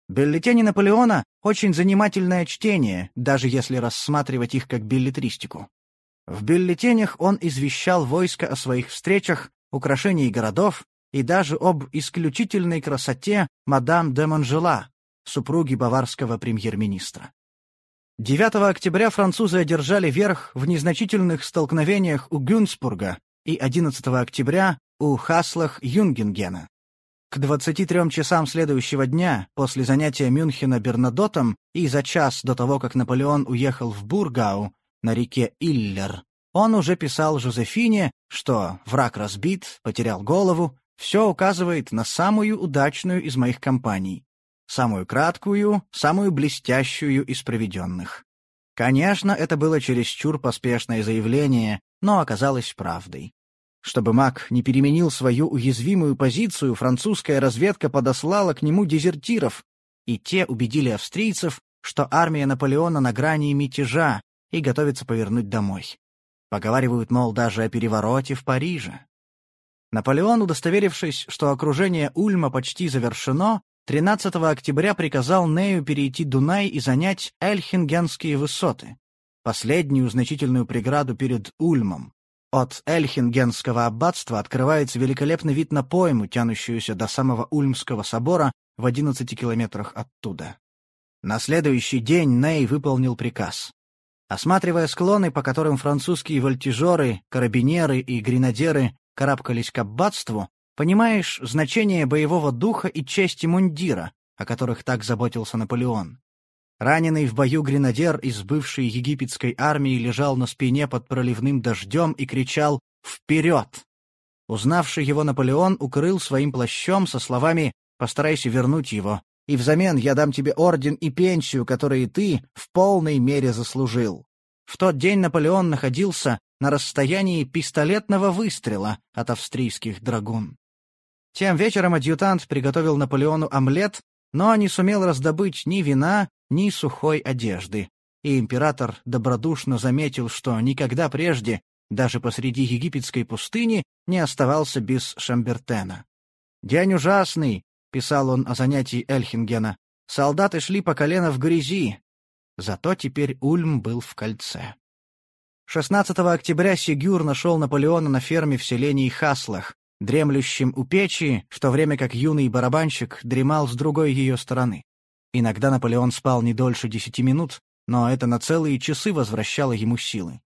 Бюллетени Наполеона — очень занимательное чтение, даже если рассматривать их как билетристику. В бюллетенях он извещал войско о своих встречах, украшении городов и даже об исключительной красоте мадам де Монжела, супруги баварского премьер-министра. 9 октября французы одержали верх в незначительных столкновениях у Гюнсбурга и 11 октября у Хаслах-Юнгенгена. К 23 часам следующего дня, после занятия Мюнхена Бернадотом и за час до того, как Наполеон уехал в Бургау на реке Иллер, он уже писал Жозефине, что враг разбит, потерял голову, все указывает на самую удачную из моих кампаний самую краткую, самую блестящую из проведенных. Конечно, это было чересчур поспешное заявление, но оказалось правдой. Чтобы Мак не переменил свою уязвимую позицию, французская разведка подослала к нему дезертиров, и те убедили австрийцев, что армия Наполеона на грани мятежа и готовится повернуть домой. Поговаривают, мол, даже о перевороте в Париже. Наполеон, удостоверившись, что окружение Ульма почти завершено, 13 октября приказал Нею перейти Дунай и занять Эльхингенские высоты, последнюю значительную преграду перед Ульмом. От Эльхингенского аббатства открывается великолепный вид на пойму, тянущуюся до самого Ульмского собора в 11 километрах оттуда. На следующий день Ней выполнил приказ. Осматривая склоны, по которым французские вольтежеры, карабинеры и гренадеры карабкались к аббатству, Понимаешь значение боевого духа и чести мундира, о которых так заботился Наполеон. Раненый в бою гренадер из бывшей египетской армии лежал на спине под проливным дождем и кричал «Вперед!». Узнавший его Наполеон укрыл своим плащом со словами «Постарайся вернуть его, и взамен я дам тебе орден и пенсию, которые ты в полной мере заслужил». В тот день Наполеон находился на расстоянии пистолетного выстрела от австрийских драгун. Тем вечером адъютант приготовил Наполеону омлет, но не сумел раздобыть ни вина, ни сухой одежды. И император добродушно заметил, что никогда прежде, даже посреди египетской пустыни, не оставался без Шамбертена. «День ужасный», — писал он о занятии Эльхингена. «Солдаты шли по колено в грязи». Зато теперь Ульм был в кольце. 16 октября Сигюр нашел Наполеона на ферме в селении Хаслах, дремлющим у печи, в то время как юный барабанщик дремал с другой ее стороны. Иногда Наполеон спал не дольше десяти минут, но это на целые часы возвращало ему силы.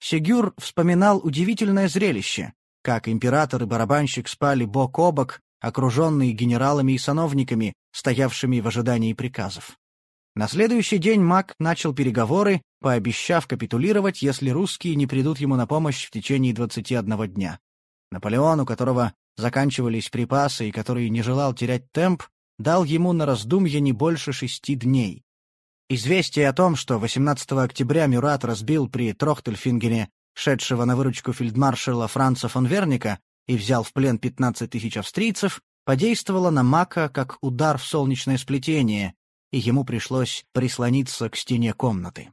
Сегюр вспоминал удивительное зрелище, как император и барабанщик спали бок о бок, окруженные генералами и сановниками, стоявшими в ожидании приказов. На следующий день Мак начал переговоры, пообещав капитулировать, если русские не придут ему на помощь в течение 21 дня. Наполеон, у которого заканчивались припасы и который не желал терять темп, дал ему на раздумье не больше шести дней. Известие о том, что 18 октября Мюрат разбил при Трохтельфингене шедшего на выручку фельдмаршала Франца фон Верника и взял в плен 15 тысяч австрийцев, подействовало на Мака как удар в солнечное сплетение, и ему пришлось прислониться к стене комнаты.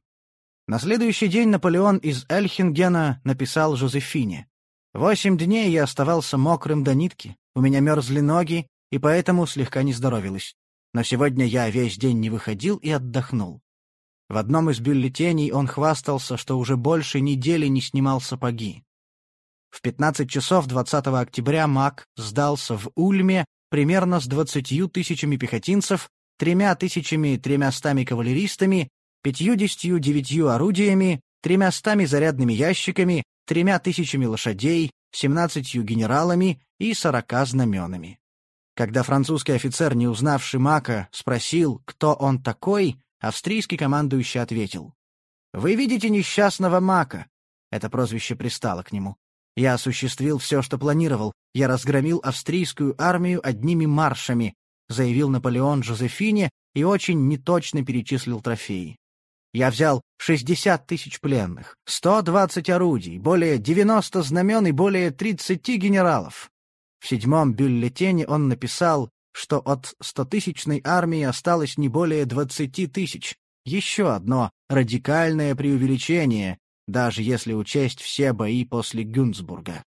На следующий день Наполеон из Эльхингена написал Жозефине. Восемь дней я оставался мокрым до нитки, у меня мерзли ноги, и поэтому слегка не здоровилась. Но сегодня я весь день не выходил и отдохнул. В одном из бюллетеней он хвастался, что уже больше недели не снимал сапоги. В 15 часов 20 октября Мак сдался в Ульме примерно с 20 тысячами пехотинцев, тремя тысячами тремястами кавалеристами, пятьюдесятью девятью орудиями, тремястами зарядными ящиками, тремя тысячами лошадей, семнадцатью генералами и сорока знаменами. Когда французский офицер, не узнавший Мака, спросил, кто он такой, австрийский командующий ответил. «Вы видите несчастного Мака?» Это прозвище пристало к нему. «Я осуществил все, что планировал. Я разгромил австрийскую армию одними маршами», заявил Наполеон Жозефине и очень неточно перечислил трофеи. Я взял 60 тысяч пленных, 120 орудий, более 90 знамен и более 30 генералов. В седьмом бюллетене он написал, что от стотысячной армии осталось не более 20 тысяч. Еще одно радикальное преувеличение, даже если учесть все бои после Гюнцбурга.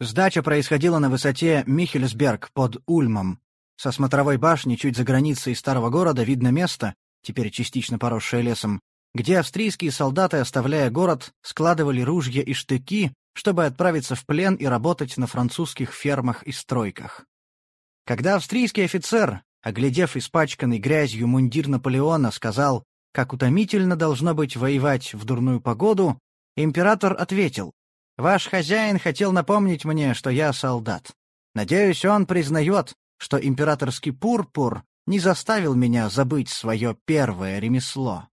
Сдача происходила на высоте Михельсберг под Ульмом. Со смотровой башни чуть за границей старого города видно место, теперь частично поросшее лесом, где австрийские солдаты, оставляя город, складывали ружья и штыки, чтобы отправиться в плен и работать на французских фермах и стройках. Когда австрийский офицер, оглядев испачканный грязью мундир Наполеона, сказал как утомительно должно быть воевать в дурную погоду, император ответил, «Ваш хозяин хотел напомнить мне, что я солдат. Надеюсь, он признает, что императорский пурпур не заставил меня забыть свое первое ремесло».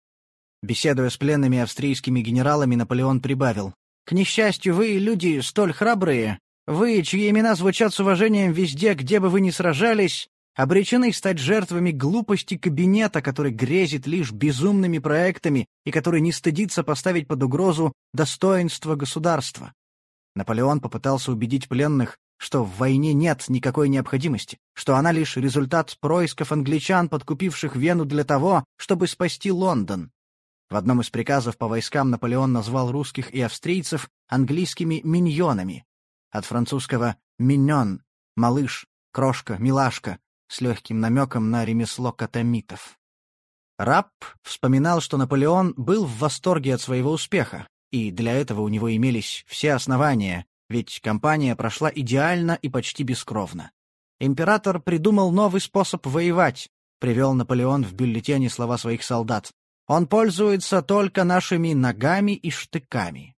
Беседуя с пленными австрийскими генералами, Наполеон прибавил, «К несчастью, вы, люди столь храбрые, вы, чьи имена звучат с уважением везде, где бы вы ни сражались, обречены стать жертвами глупости кабинета, который грезит лишь безумными проектами и который не стыдится поставить под угрозу достоинство государства. Наполеон попытался убедить пленных, что в войне нет никакой необходимости, что она лишь результат происков англичан, подкупивших Вену для того, чтобы спасти Лондон. В одном из приказов по войскам Наполеон назвал русских и австрийцев английскими «миньонами», от французского «миньон» — «малыш», «крошка», «милашка», с легким намеком на ремесло катамитов. Рапп вспоминал, что Наполеон был в восторге от своего успеха, и для этого у него имелись все основания, ведь кампания прошла идеально и почти бескровно. Император придумал новый способ воевать, привел Наполеон в бюллетене слова своих солдат. Он пользуется только нашими ногами и штыками.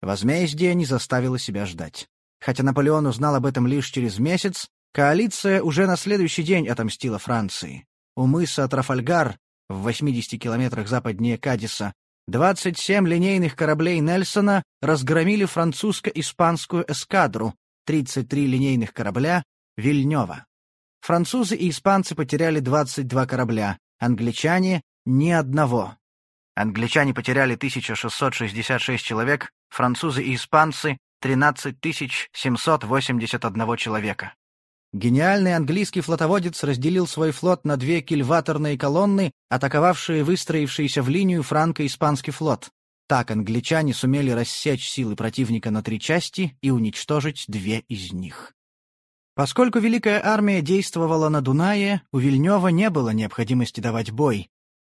Возмездие не заставило себя ждать. Хотя Наполеон узнал об этом лишь через месяц, коалиция уже на следующий день отомстила Франции. У мыса Трафальгар, в 80 километрах западнее Кадиса, 27 линейных кораблей Нельсона разгромили французско-испанскую эскадру, 33 линейных корабля — Вильнёва. Французы и испанцы потеряли 22 корабля, англичане — ни одного. Англичане потеряли 1666 человек, французы и испанцы — 13 781 человека. Гениальный английский флотоводец разделил свой флот на две кильваторные колонны, атаковавшие выстроившийся в линию франко-испанский флот. Так англичане сумели рассечь силы противника на три части и уничтожить две из них. Поскольку Великая Армия действовала на Дунае, у Вильнёва не было необходимости давать бой,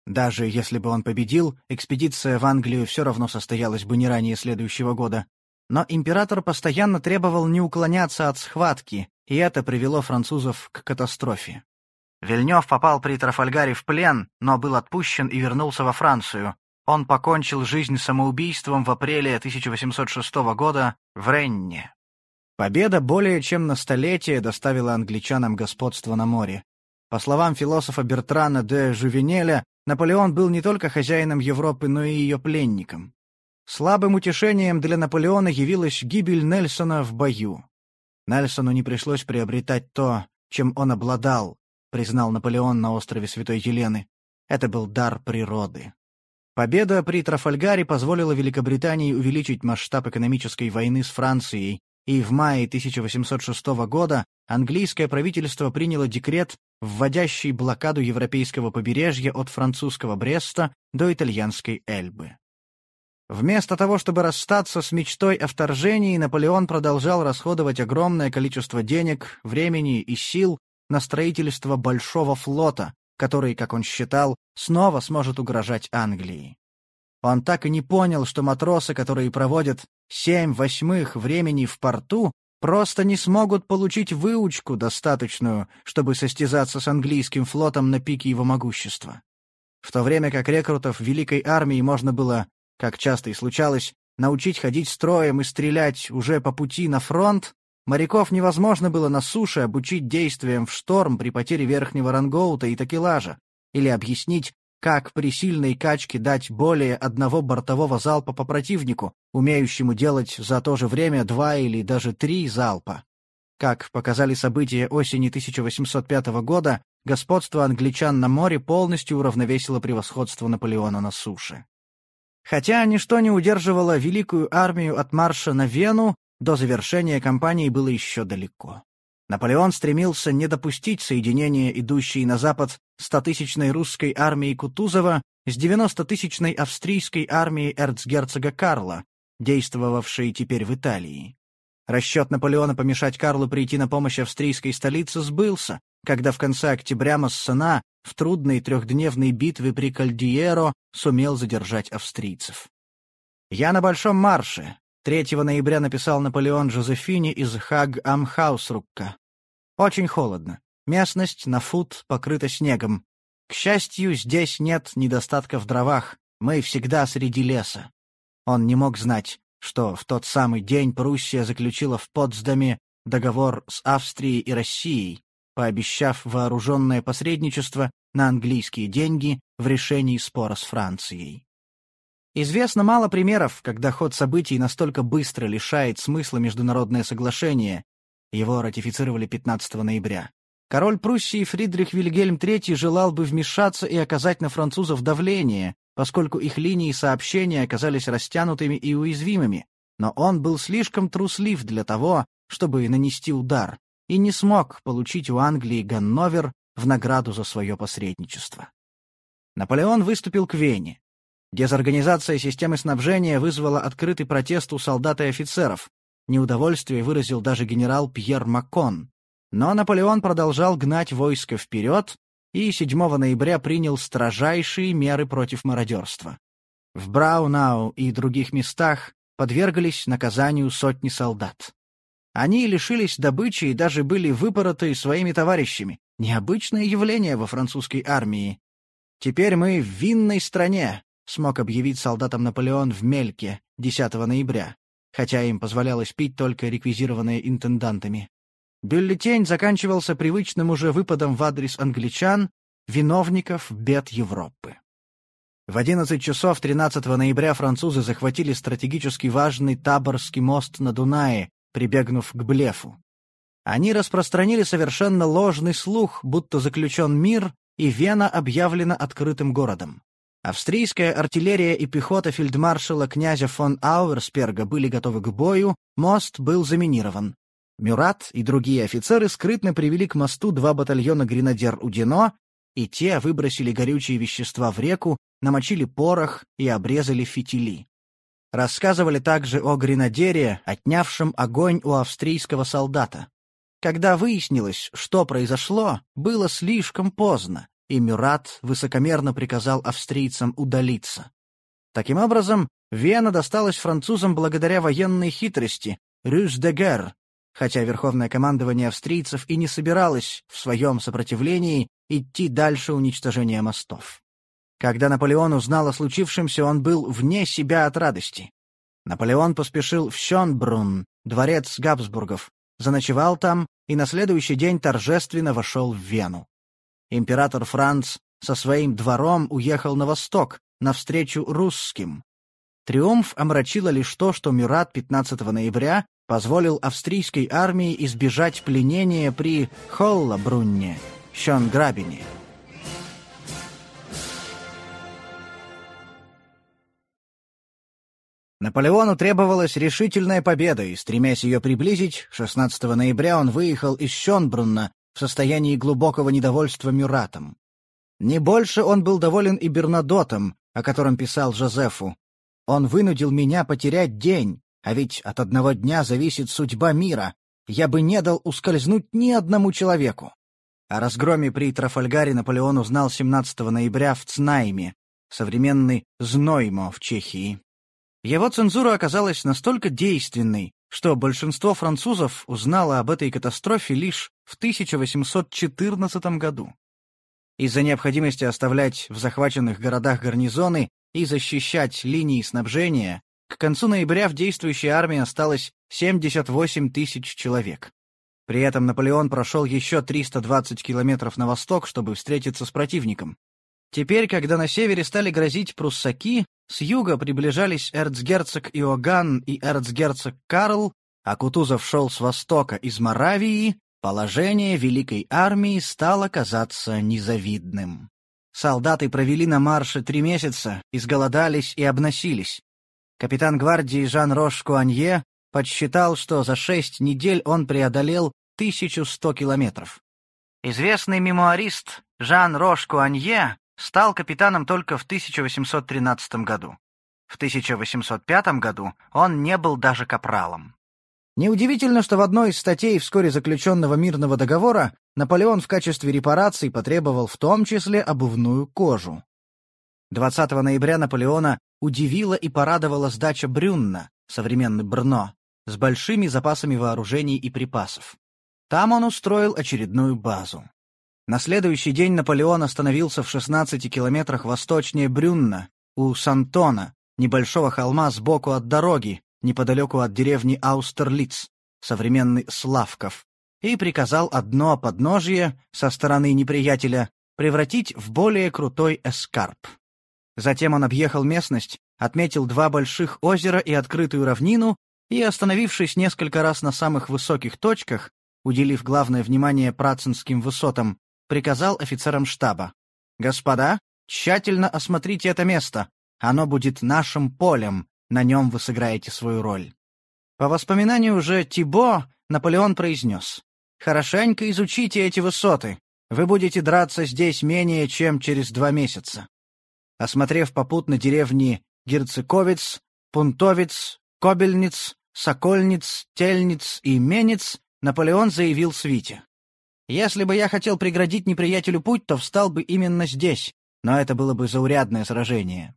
даже если бы он победил, экспедиция в Англию все равно состоялась бы не ранее следующего года. Но император постоянно требовал не уклоняться от схватки, и это привело французов к катастрофе. Вильнёв попал при Трафальгаре в плен, но был отпущен и вернулся во Францию. Он покончил жизнь самоубийством в апреле 1806 года в Ренне. Победа более чем на столетие доставила англичанам господство на море. По словам философа Бертрана де Жувенеля, Наполеон был не только хозяином Европы, но и ее пленником. Слабым утешением для Наполеона явилась гибель Нельсона в бою. Нельсону не пришлось приобретать то, чем он обладал, признал Наполеон на острове Святой Елены. Это был дар природы. Победа при Трафальгаре позволила Великобритании увеличить масштаб экономической войны с Францией, и в мае 1806 года английское правительство приняло декрет, вводящий блокаду европейского побережья от французского Бреста до итальянской Эльбы. Вместо того, чтобы расстаться с мечтой о вторжении, Наполеон продолжал расходовать огромное количество денег, времени и сил на строительство большого флота, который, как он считал, снова сможет угрожать Англии. Он так и не понял, что матросы, которые проводят семь восьмых времени в порту, просто не смогут получить выучку достаточную, чтобы состязаться с английским флотом на пике его могущества. В то время как рекрутов Великой Армии можно было, как часто и случалось, научить ходить строем и стрелять уже по пути на фронт, моряков невозможно было на суше обучить действиям в шторм при потере верхнего рангоута и такелажа, или объяснить, как при сильной качке дать более одного бортового залпа по противнику, умеющему делать за то же время два или даже три залпа? Как показали события осени 1805 года, господство англичан на море полностью уравновесило превосходство Наполеона на суше. Хотя ничто не удерживало великую армию от марша на Вену, до завершения кампании было еще далеко. Наполеон стремился не допустить соединения идущей на запад стотысячной русской армии Кутузова с девяностотысячной австрийской армией эрцгерцога Карла, действовавшей теперь в Италии. Расчет Наполеона помешать Карлу прийти на помощь австрийской столице сбылся, когда в конце октября Массена в трудной трехдневной битве при Кальдиеро сумел задержать австрийцев. «Я на Большом марше», 3 ноября написал Наполеон Жозефине из Хаг-Амхаусрукка. «Очень холодно. Местность на фут покрыта снегом. К счастью, здесь нет недостатка в дровах, мы всегда среди леса. Он не мог знать, что в тот самый день Пруссия заключила в Потсдаме договор с Австрией и Россией, пообещав вооруженное посредничество на английские деньги в решении спора с Францией. Известно мало примеров, когда ход событий настолько быстро лишает смысла международное соглашение. Его ратифицировали 15 ноября. Король Пруссии Фридрих Вильгельм III желал бы вмешаться и оказать на французов давление, поскольку их линии сообщения оказались растянутыми и уязвимыми, но он был слишком труслив для того, чтобы нанести удар, и не смог получить у Англии Ганновер в награду за свое посредничество. Наполеон выступил к Вене. Дезорганизация системы снабжения вызвала открытый протест у солдат и офицеров. Неудовольствие выразил даже генерал Пьер Маккон. Но Наполеон продолжал гнать войско вперед и 7 ноября принял строжайшие меры против мародерства. В Браунау и других местах подвергались наказанию сотни солдат. Они лишились добычи и даже были выпороты своими товарищами. Необычное явление во французской армии. «Теперь мы в винной стране», — смог объявить солдатам Наполеон в Мельке 10 ноября, хотя им позволялось пить только реквизированные интендантами. Бюллетень заканчивался привычным уже выпадом в адрес англичан, виновников бед Европы. В 11 часов 13 ноября французы захватили стратегически важный Таборский мост на Дунае, прибегнув к блефу. Они распространили совершенно ложный слух, будто заключен мир, и Вена объявлена открытым городом. Австрийская артиллерия и пехота фельдмаршала князя фон Ауэрсперга были готовы к бою, мост был заминирован. Мюрат и другие офицеры скрытно привели к мосту два батальона гренадер Удино, и те выбросили горючие вещества в реку, намочили порох и обрезали фитили. Рассказывали также о гренадере, отнявшем огонь у австрийского солдата. Когда выяснилось, что произошло, было слишком поздно, и Мюрат высокомерно приказал австрийцам удалиться. Таким образом, Вена досталась французам благодаря военной хитрости, «рюс де гер», хотя верховное командование австрийцев и не собиралось в своем сопротивлении идти дальше уничтожения мостов. Когда Наполеон узнал о случившемся, он был вне себя от радости. Наполеон поспешил в Шонбрунн, дворец Габсбургов, заночевал там и на следующий день торжественно вошел в Вену. Император Франц со своим двором уехал на восток, навстречу русским. Триумф омрачило лишь то, что Мюрат 15 ноября позволил австрийской армии избежать пленения при Холлабрунне, Щонграбине. Наполеону требовалась решительная победа, и, стремясь ее приблизить, 16 ноября он выехал из Щонбрунна в состоянии глубокого недовольства Мюратом. Не больше он был доволен и Бернадотом, о котором писал Жозефу. «Он вынудил меня потерять день, а ведь от одного дня зависит судьба мира. Я бы не дал ускользнуть ни одному человеку. О разгроме при Трафальгаре Наполеон узнал 17 ноября в Цнайме, современный Зноймо в Чехии. Его цензура оказалась настолько действенной, что большинство французов узнало об этой катастрофе лишь в 1814 году. Из-за необходимости оставлять в захваченных городах гарнизоны и защищать линии снабжения, к концу ноября в действующей армии осталось 78 тысяч человек. При этом Наполеон прошел еще 320 километров на восток, чтобы встретиться с противником. Теперь, когда на севере стали грозить пруссаки, с юга приближались эрцгерцог Иоганн и эрцгерцог Карл, а Кутузов шел с востока из Моравии, положение Великой Армии стало казаться незавидным. Солдаты провели на марше три месяца, изголодались и обносились. Капитан гвардии Жан Рош Куанье подсчитал, что за шесть недель он преодолел 1100 километров. Известный мемуарист Жан Рош Куанье стал капитаном только в 1813 году. В 1805 году он не был даже капралом. Неудивительно, что в одной из статей вскоре заключенного мирного договора Наполеон в качестве репараций потребовал в том числе обувную кожу. 20 ноября Наполеона удивила и порадовала сдача Брюнна, современный Брно, с большими запасами вооружений и припасов. Там он устроил очередную базу. На следующий день Наполеон остановился в 16 километрах восточнее Брюнна, у Сантона, небольшого холма сбоку от дороги, неподалеку от деревни Аустерлиц, современный Славков, и приказал одно подножье со стороны неприятеля превратить в более крутой эскарп. Затем он объехал местность, отметил два больших озера и открытую равнину и, остановившись несколько раз на самых высоких точках, уделив главное внимание працинским высотам, приказал офицерам штаба. «Господа, тщательно осмотрите это место. Оно будет нашим полем, на нем вы сыграете свою роль». По воспоминанию уже Тибо, Наполеон произнес. «Хорошенько изучите эти высоты. Вы будете драться здесь менее чем через два месяца». Осмотрев попутно деревни Герцековец, Пунтовец, Кобельниц, Сокольниц, Тельниц и Менец, Наполеон заявил свите. Если бы я хотел преградить неприятелю путь, то встал бы именно здесь, но это было бы заурядное сражение.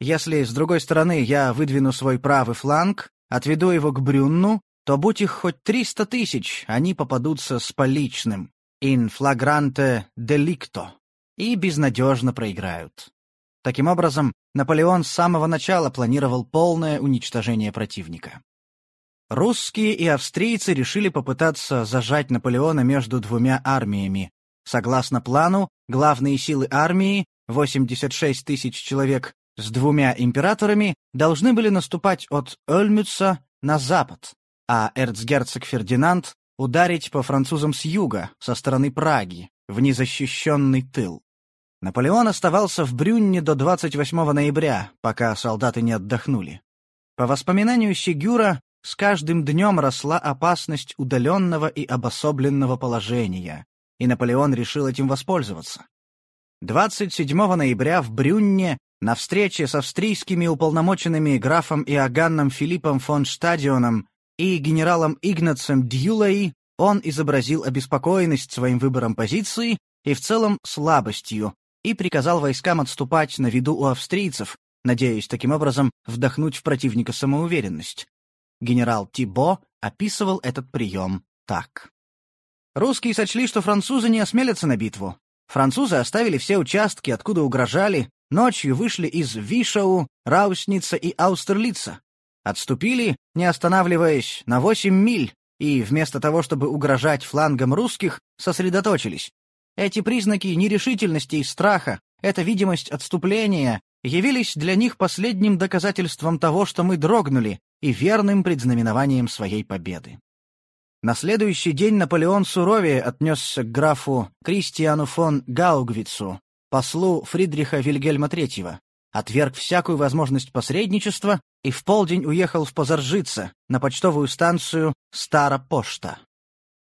Если, с другой стороны, я выдвину свой правый фланг, отведу его к Брюнну, то будь их хоть триста тысяч, они попадутся с поличным, in flagrante delicto, и безнадежно проиграют. Таким образом, Наполеон с самого начала планировал полное уничтожение противника. Русские и австрийцы решили попытаться зажать Наполеона между двумя армиями. Согласно плану, главные силы армии, 86 тысяч человек, с двумя императорами, должны были наступать от Ольмюца на запад, а эрцгерцог Фердинанд ударить по французам с юга, со стороны Праги, в незащищенный тыл. Наполеон оставался в Брюнне до 28 ноября, пока солдаты не отдохнули. По воспоминанию Сигюра, с каждым днем росла опасность удаленного и обособленного положения, и Наполеон решил этим воспользоваться. 27 ноября в Брюнне на встрече с австрийскими уполномоченными графом Иоганном Филиппом фон Штадионом и генералом Игнацем Дьюлей он изобразил обеспокоенность своим выбором позиции и в целом слабостью, и приказал войскам отступать на виду у австрийцев, надеясь таким образом вдохнуть в противника самоуверенность. Генерал Тибо описывал этот прием так. Русские сочли, что французы не осмелятся на битву. Французы оставили все участки, откуда угрожали, ночью вышли из Вишау, Раусница и Аустерлица. Отступили, не останавливаясь, на восемь миль, и вместо того, чтобы угрожать флангам русских, сосредоточились. Эти признаки нерешительности и страха, эта видимость отступления явились для них последним доказательством того, что мы дрогнули, и верным предзнаменованием своей победы. На следующий день Наполеон суровее отнесся к графу Кристиану фон Гаугвицу, послу Фридриха Вильгельма III, отверг всякую возможность посредничества и в полдень уехал в Позоржице на почтовую станцию Старопошта.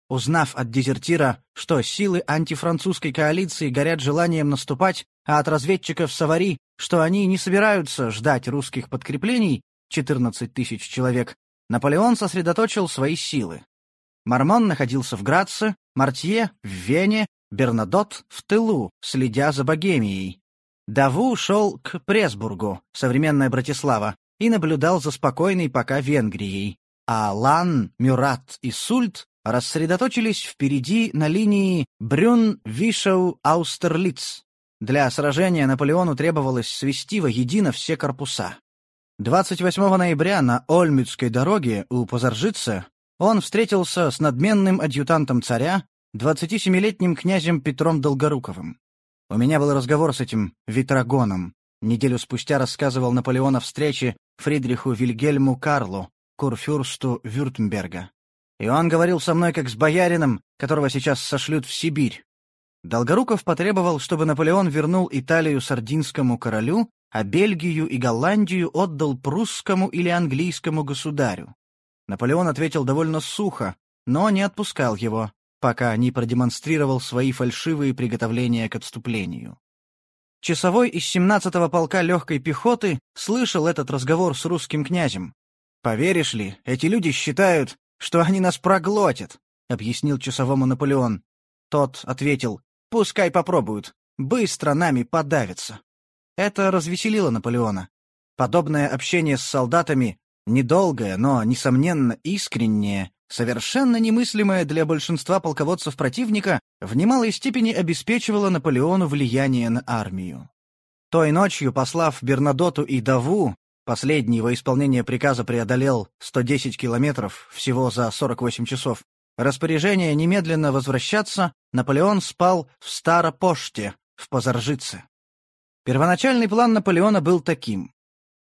Узнав от дезертира, что силы антифранцузской коалиции горят желанием наступать, а от разведчиков Савари, что они не собираются ждать русских подкреплений, 14 тысяч человек, Наполеон сосредоточил свои силы. Мармон находился в Граце, Мартье — в Вене, Бернадот — в тылу, следя за Богемией. Даву шел к Пресбургу, современная Братислава, и наблюдал за спокойной пока Венгрией, а Лан, Мюрат и Сульт рассредоточились впереди на линии Брюн-Вишау-Аустерлиц. Для сражения Наполеону требовалось свести воедино все корпуса. 28 ноября на Ольмюцкой дороге у Позоржица он встретился с надменным адъютантом царя, 27-летним князем Петром Долгоруковым. У меня был разговор с этим Витрагоном. Неделю спустя рассказывал Наполеон о встрече Фридриху Вильгельму Карлу, курфюрсту Вюртемберга. И он говорил со мной как с боярином, которого сейчас сошлют в Сибирь. Долгоруков потребовал, чтобы Наполеон вернул Италию сардинскому королю а Бельгию и Голландию отдал прусскому или английскому государю. Наполеон ответил довольно сухо, но не отпускал его, пока не продемонстрировал свои фальшивые приготовления к отступлению. Часовой из 17-го полка легкой пехоты слышал этот разговор с русским князем. «Поверишь ли, эти люди считают, что они нас проглотят», — объяснил часовому Наполеон. Тот ответил, «Пускай попробуют, быстро нами подавятся». Это развеселило Наполеона. Подобное общение с солдатами, недолгое, но, несомненно, искреннее, совершенно немыслимое для большинства полководцев противника, в немалой степени обеспечивало Наполеону влияние на армию. Той ночью, послав Бернадоту и Даву, последний во исполнение приказа преодолел 110 километров всего за 48 часов, распоряжение немедленно возвращаться, Наполеон спал в Старопоште, в Позоржице. Первоначальный план Наполеона был таким.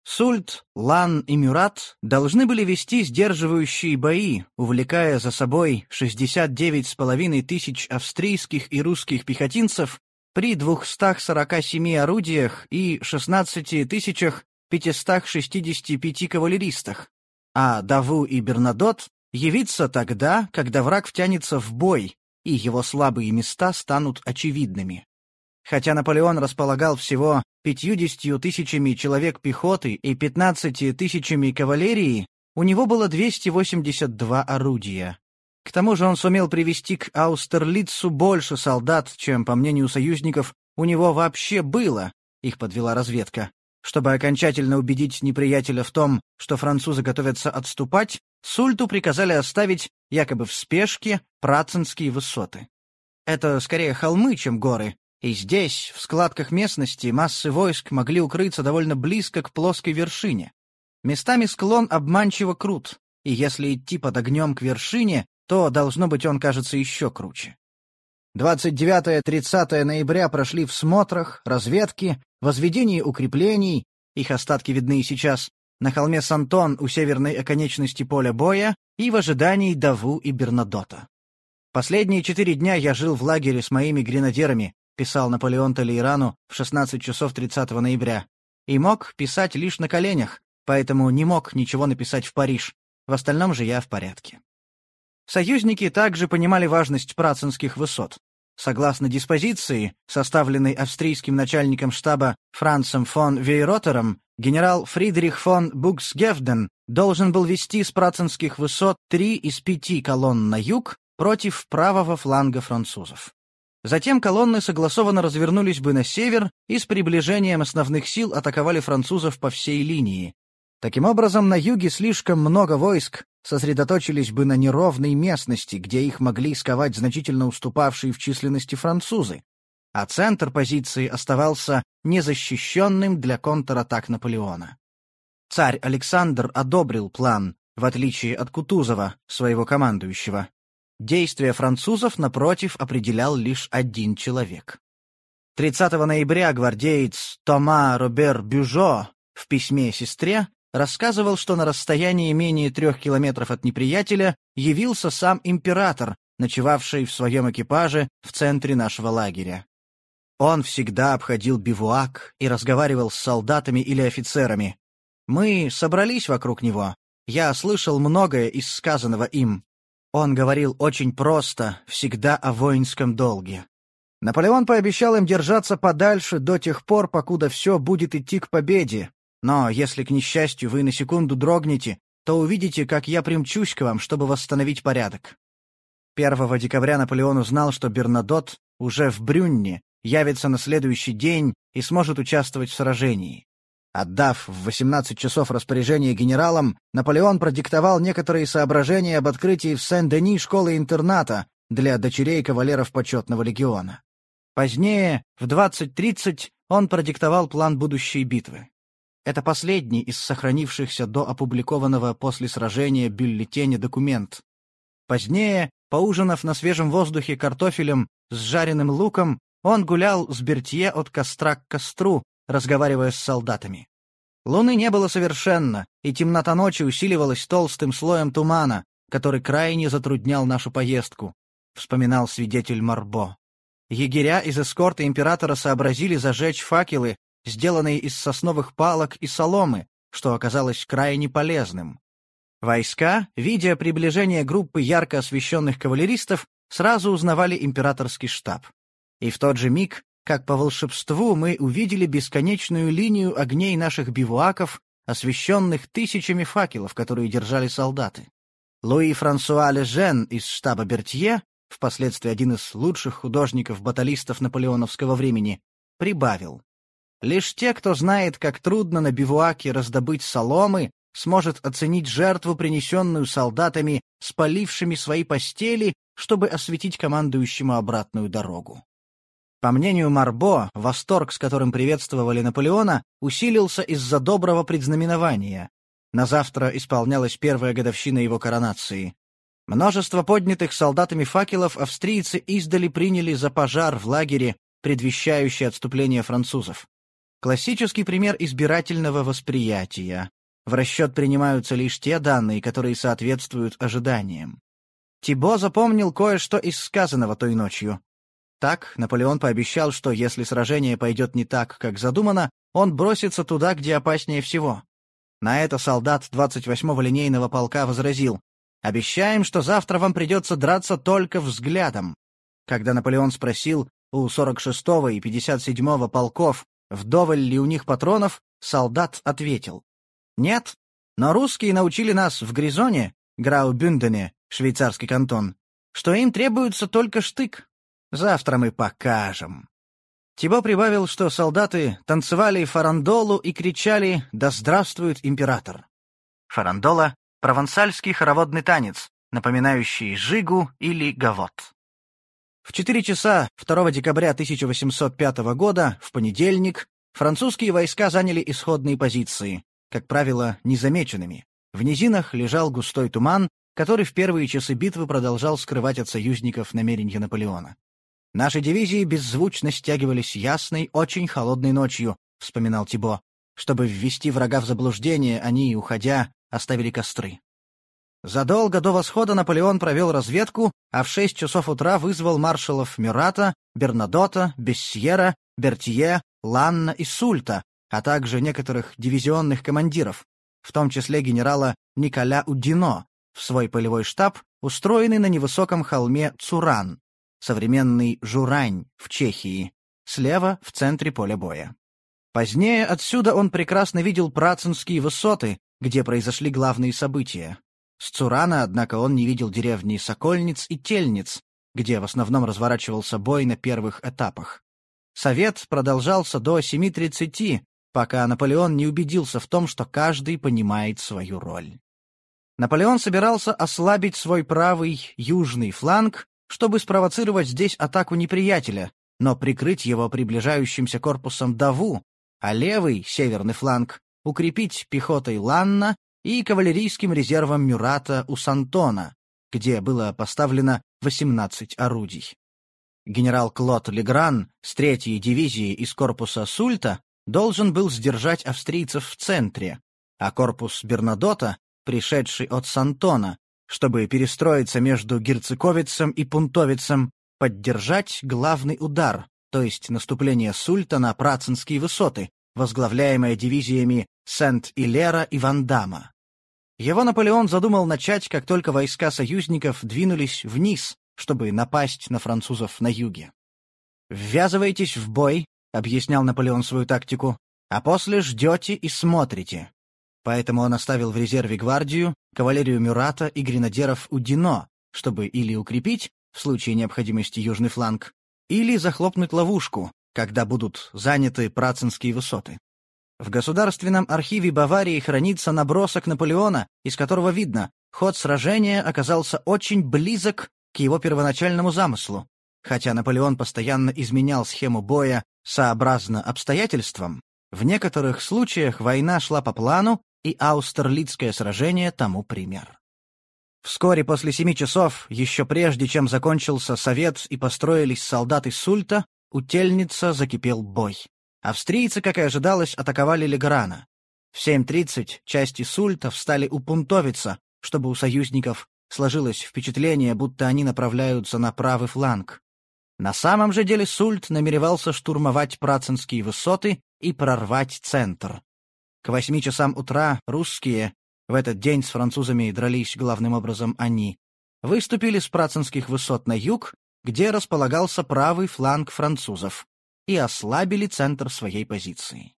Сульт, Лан и Мюрат должны были вести сдерживающие бои, увлекая за собой 69,5 тысяч австрийских и русских пехотинцев при 247 орудиях и 16 тысячах 565 кавалеристах, а Даву и Бернадот явиться тогда, когда враг втянется в бой, и его слабые места станут очевидными. Хотя Наполеон располагал всего 50 тысячами человек пехоты и 15 тысячами кавалерии, у него было 282 орудия. К тому же он сумел привести к Аустерлицу больше солдат, чем, по мнению союзников, у него вообще было, их подвела разведка. Чтобы окончательно убедить неприятеля в том, что французы готовятся отступать, Сульту приказали оставить, якобы в спешке, Працинские высоты. Это скорее холмы, чем горы, и здесь, в складках местности, массы войск могли укрыться довольно близко к плоской вершине. Местами склон обманчиво крут, и если идти под огнем к вершине, то, должно быть, он кажется еще круче. 29-30 ноября прошли в смотрах, разведке, возведении укреплений, их остатки видны и сейчас, на холме Сантон у северной оконечности поля боя и в ожидании Даву и Бернадота. Последние четыре дня я жил в лагере с моими гренадерами, писал Наполеон Толейрану в 16 часов 30 ноября, и мог писать лишь на коленях, поэтому не мог ничего написать в Париж. В остальном же я в порядке. Союзники также понимали важность працинских высот. Согласно диспозиции, составленной австрийским начальником штаба Францем фон Вейротером, генерал Фридрих фон Буксгевден должен был вести с працинских высот три из пяти колонн на юг против правого фланга французов. Затем колонны согласованно развернулись бы на север и с приближением основных сил атаковали французов по всей линии. Таким образом, на юге слишком много войск сосредоточились бы на неровной местности, где их могли сковать значительно уступавшие в численности французы, а центр позиции оставался незащищенным для контратак Наполеона. Царь Александр одобрил план, в отличие от Кутузова, своего командующего. Действия французов, напротив, определял лишь один человек. 30 ноября гвардеец Тома Робер Бюжо в письме сестре рассказывал, что на расстоянии менее трех километров от неприятеля явился сам император, ночевавший в своем экипаже в центре нашего лагеря. Он всегда обходил бивуак и разговаривал с солдатами или офицерами. Мы собрались вокруг него. Я слышал многое из сказанного им. Он говорил очень просто, всегда о воинском долге. Наполеон пообещал им держаться подальше до тех пор, покуда все будет идти к победе. Но если, к несчастью, вы на секунду дрогнете, то увидите, как я примчусь к вам, чтобы восстановить порядок. 1 декабря Наполеон узнал, что Бернадот уже в Брюнне, явится на следующий день и сможет участвовать в сражении. Отдав в 18 часов распоряжение генералам, Наполеон продиктовал некоторые соображения об открытии в Сен-Дени школы-интерната для дочерей кавалеров почетного легиона. Позднее, в 20.30, он продиктовал план будущей битвы. Это последний из сохранившихся до опубликованного после сражения бюллетеня документ. Позднее, поужинав на свежем воздухе картофелем с жареным луком, он гулял с Бертье от костра к костру, разговаривая с солдатами. Луны не было совершенно, и темнота ночи усиливалась толстым слоем тумана, который крайне затруднял нашу поездку, — вспоминал свидетель Марбо. Егеря из эскорта императора сообразили зажечь факелы, сделанные из сосновых палок и соломы, что оказалось крайне полезным. Войска, видя приближение группы ярко освещенных кавалеристов, сразу узнавали императорский штаб. И в тот же миг как по волшебству мы увидели бесконечную линию огней наших бивуаков, освещенных тысячами факелов, которые держали солдаты. Луи Франсуа Лежен из штаба Бертье, впоследствии один из лучших художников-баталистов наполеоновского времени, прибавил. Лишь те, кто знает, как трудно на бивуаке раздобыть соломы, сможет оценить жертву, принесенную солдатами, спалившими свои постели, чтобы осветить командующему обратную дорогу. По мнению Марбо, восторг, с которым приветствовали Наполеона, усилился из-за доброго предзнаменования. На завтра исполнялась первая годовщина его коронации. Множество поднятых солдатами факелов австрийцы издали приняли за пожар в лагере, предвещающий отступление французов. Классический пример избирательного восприятия. В расчет принимаются лишь те данные, которые соответствуют ожиданиям. Тибо запомнил кое-что из сказанного той ночью. Так, Наполеон пообещал, что если сражение пойдет не так, как задумано, он бросится туда, где опаснее всего. На это солдат 28-го линейного полка возразил. «Обещаем, что завтра вам придется драться только взглядом». Когда Наполеон спросил у 46-го и 57-го полков, вдоволь ли у них патронов, солдат ответил. «Нет, но русские научили нас в Гризоне, Граубюндене, швейцарский кантон, что им требуется только штык. Завтра мы покажем». Тибо прибавил, что солдаты танцевали фарандолу и кричали «Да здравствует император!». Фарандола — провансальский хороводный танец, напоминающий жигу или гавот. В 4 часа 2 декабря 1805 года, в понедельник, французские войска заняли исходные позиции, как правило, незамеченными. В низинах лежал густой туман, который в первые часы битвы продолжал скрывать от союзников намерения Наполеона. Наши дивизии беззвучно стягивались ясной, очень холодной ночью, — вспоминал Тибо. Чтобы ввести врага в заблуждение, они, уходя, оставили костры. Задолго до восхода Наполеон провел разведку, а в шесть часов утра вызвал маршалов Мюрата, Бернадота, Бессьера, Бертье, Ланна и Сульта, а также некоторых дивизионных командиров, в том числе генерала Николя Удино, в свой полевой штаб, устроенный на невысоком холме Цуран, современный Журань в Чехии, слева в центре поля боя. Позднее отсюда он прекрасно видел Працинские высоты, где произошли главные события. С Цурана, однако, он не видел деревни Сокольниц и Тельниц, где в основном разворачивался бой на первых этапах. Совет продолжался до 7.30, пока Наполеон не убедился в том, что каждый понимает свою роль. Наполеон собирался ослабить свой правый южный фланг чтобы спровоцировать здесь атаку неприятеля, но прикрыть его приближающимся корпусом Даву, а левый, северный фланг, укрепить пехотой Ланна и кавалерийским резервом Мюрата у Сантона, где было поставлено 18 орудий. Генерал Клод Легран с третьей дивизии из корпуса Сульта должен был сдержать австрийцев в центре, а корпус Бернадота, пришедший от Сантона, чтобы перестроиться между герцеговицем и пунтовицем, поддержать главный удар, то есть наступление Сульта на Працинские высоты, возглавляемое дивизиями Сент-Илера и Вандама. Его Наполеон задумал начать, как только войска союзников двинулись вниз, чтобы напасть на французов на юге. «Ввязывайтесь в бой», — объяснял Наполеон свою тактику, «а после ждете и смотрите. Поэтому он оставил в резерве гвардию, кавалерию Мюрата и гренадеров Удино, чтобы или укрепить, в случае необходимости, южный фланг, или захлопнуть ловушку, когда будут заняты Працинские высоты. В Государственном архиве Баварии хранится набросок Наполеона, из которого видно, ход сражения оказался очень близок к его первоначальному замыслу. Хотя Наполеон постоянно изменял схему боя сообразно обстоятельствам, в некоторых случаях война шла по плану, и Аустерлицкое сражение тому пример. Вскоре после семи часов, еще прежде чем закончился совет и построились солдаты Сульта, у Тельница закипел бой. Австрийцы, как и ожидалось, атаковали Леграна. В 7.30 части Сульта встали у Пунтовица, чтобы у союзников сложилось впечатление, будто они направляются на правый фланг. На самом же деле Сульт намеревался штурмовать Працинские высоты и прорвать центр. К восьми часам утра русские, в этот день с французами дрались главным образом они, выступили с Працинских высот на юг, где располагался правый фланг французов, и ослабили центр своей позиции.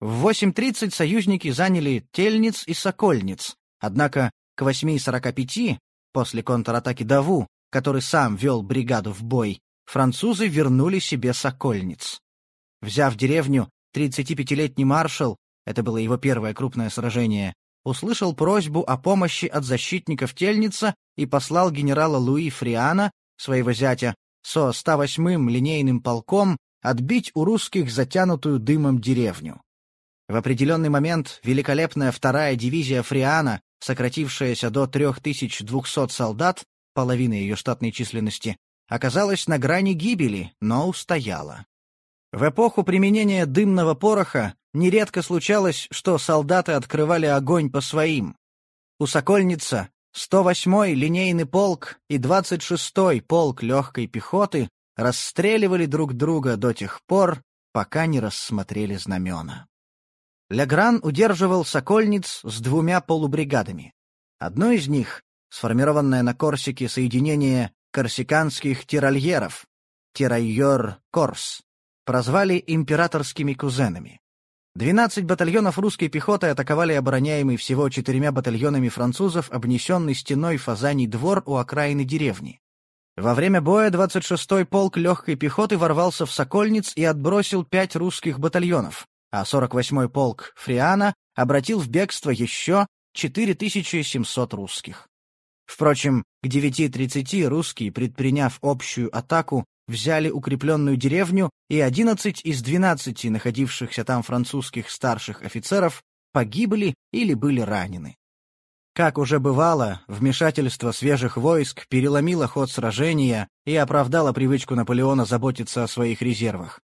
В 8.30 союзники заняли Тельниц и Сокольниц, однако к 8.45, после контратаки Даву, который сам вел бригаду в бой, французы вернули себе Сокольниц. Взяв деревню, 35-летний маршал это было его первое крупное сражение, услышал просьбу о помощи от защитников Тельница и послал генерала Луи Фриана, своего зятя, со 108-м линейным полком отбить у русских затянутую дымом деревню. В определенный момент великолепная вторая дивизия Фриана, сократившаяся до 3200 солдат, половины ее штатной численности, оказалась на грани гибели, но устояла. В эпоху применения дымного пороха нередко случалось, что солдаты открывали огонь по своим. У Сокольница 108-й линейный полк и 26-й полк легкой пехоты расстреливали друг друга до тех пор, пока не рассмотрели знамена. Легран удерживал Сокольниц с двумя полубригадами. Одно из них, сформированное на Корсике соединение корсиканских тиральеров, тирайер-корс, прозвали императорскими кузенами. 12 батальонов русской пехоты атаковали обороняемый всего четырьмя батальонами французов обнесенный стеной Фазаний двор у окраины деревни. Во время боя 26-й полк легкой пехоты ворвался в Сокольниц и отбросил пять русских батальонов, а 48-й полк Фриана обратил в бегство еще 4700 русских. Впрочем, к 9.30 русские, предприняв общую атаку, взяли укрепленную деревню, и 11 из 12 находившихся там французских старших офицеров погибли или были ранены. Как уже бывало, вмешательство свежих войск переломило ход сражения и оправдало привычку Наполеона заботиться о своих резервах.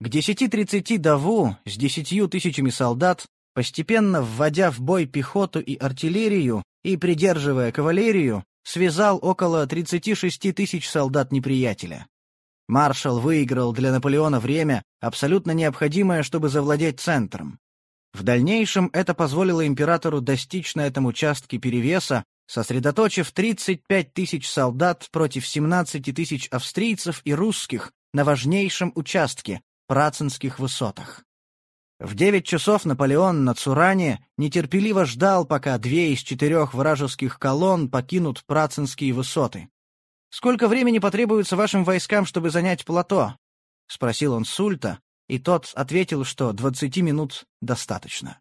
К 10.30 Даву с десятью тысячами солдат, постепенно вводя в бой пехоту и артиллерию и придерживая кавалерию, связал около 36 тысяч солдат неприятеля. Маршал выиграл для Наполеона время, абсолютно необходимое, чтобы завладеть центром. В дальнейшем это позволило императору достичь на этом участке перевеса, сосредоточив 35 тысяч солдат против 17 тысяч австрийцев и русских на важнейшем участке — Працинских высотах. В девять часов Наполеон на Цуране нетерпеливо ждал, пока две из четырех вражеских колонн покинут Працинские высоты. «Сколько времени потребуется вашим войскам, чтобы занять плато?» — спросил он Сульта, и тот ответил, что двадцати минут достаточно.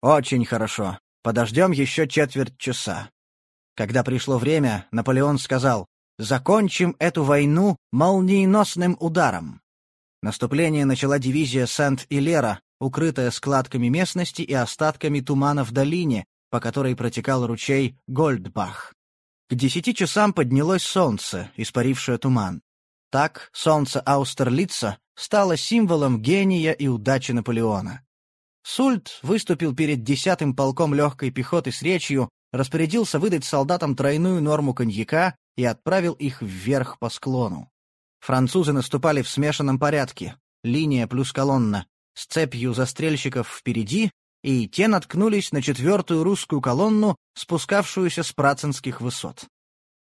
«Очень хорошо. Подождем еще четверть часа». Когда пришло время, Наполеон сказал, «Закончим эту войну молниеносным ударом». Наступление начала дивизия Сент-Илера, укрытая складками местности и остатками тумана в долине, по которой протекал ручей Гольдбах. К десяти часам поднялось солнце, испарившее туман. Так солнце Аустерлица стало символом гения и удачи Наполеона. Сульт выступил перед десятым полком легкой пехоты с речью, распорядился выдать солдатам тройную норму коньяка и отправил их вверх по склону. Французы наступали в смешанном порядке, линия плюс колонна, с цепью застрельщиков впереди и те наткнулись на четвертую русскую колонну, спускавшуюся с Працинских высот.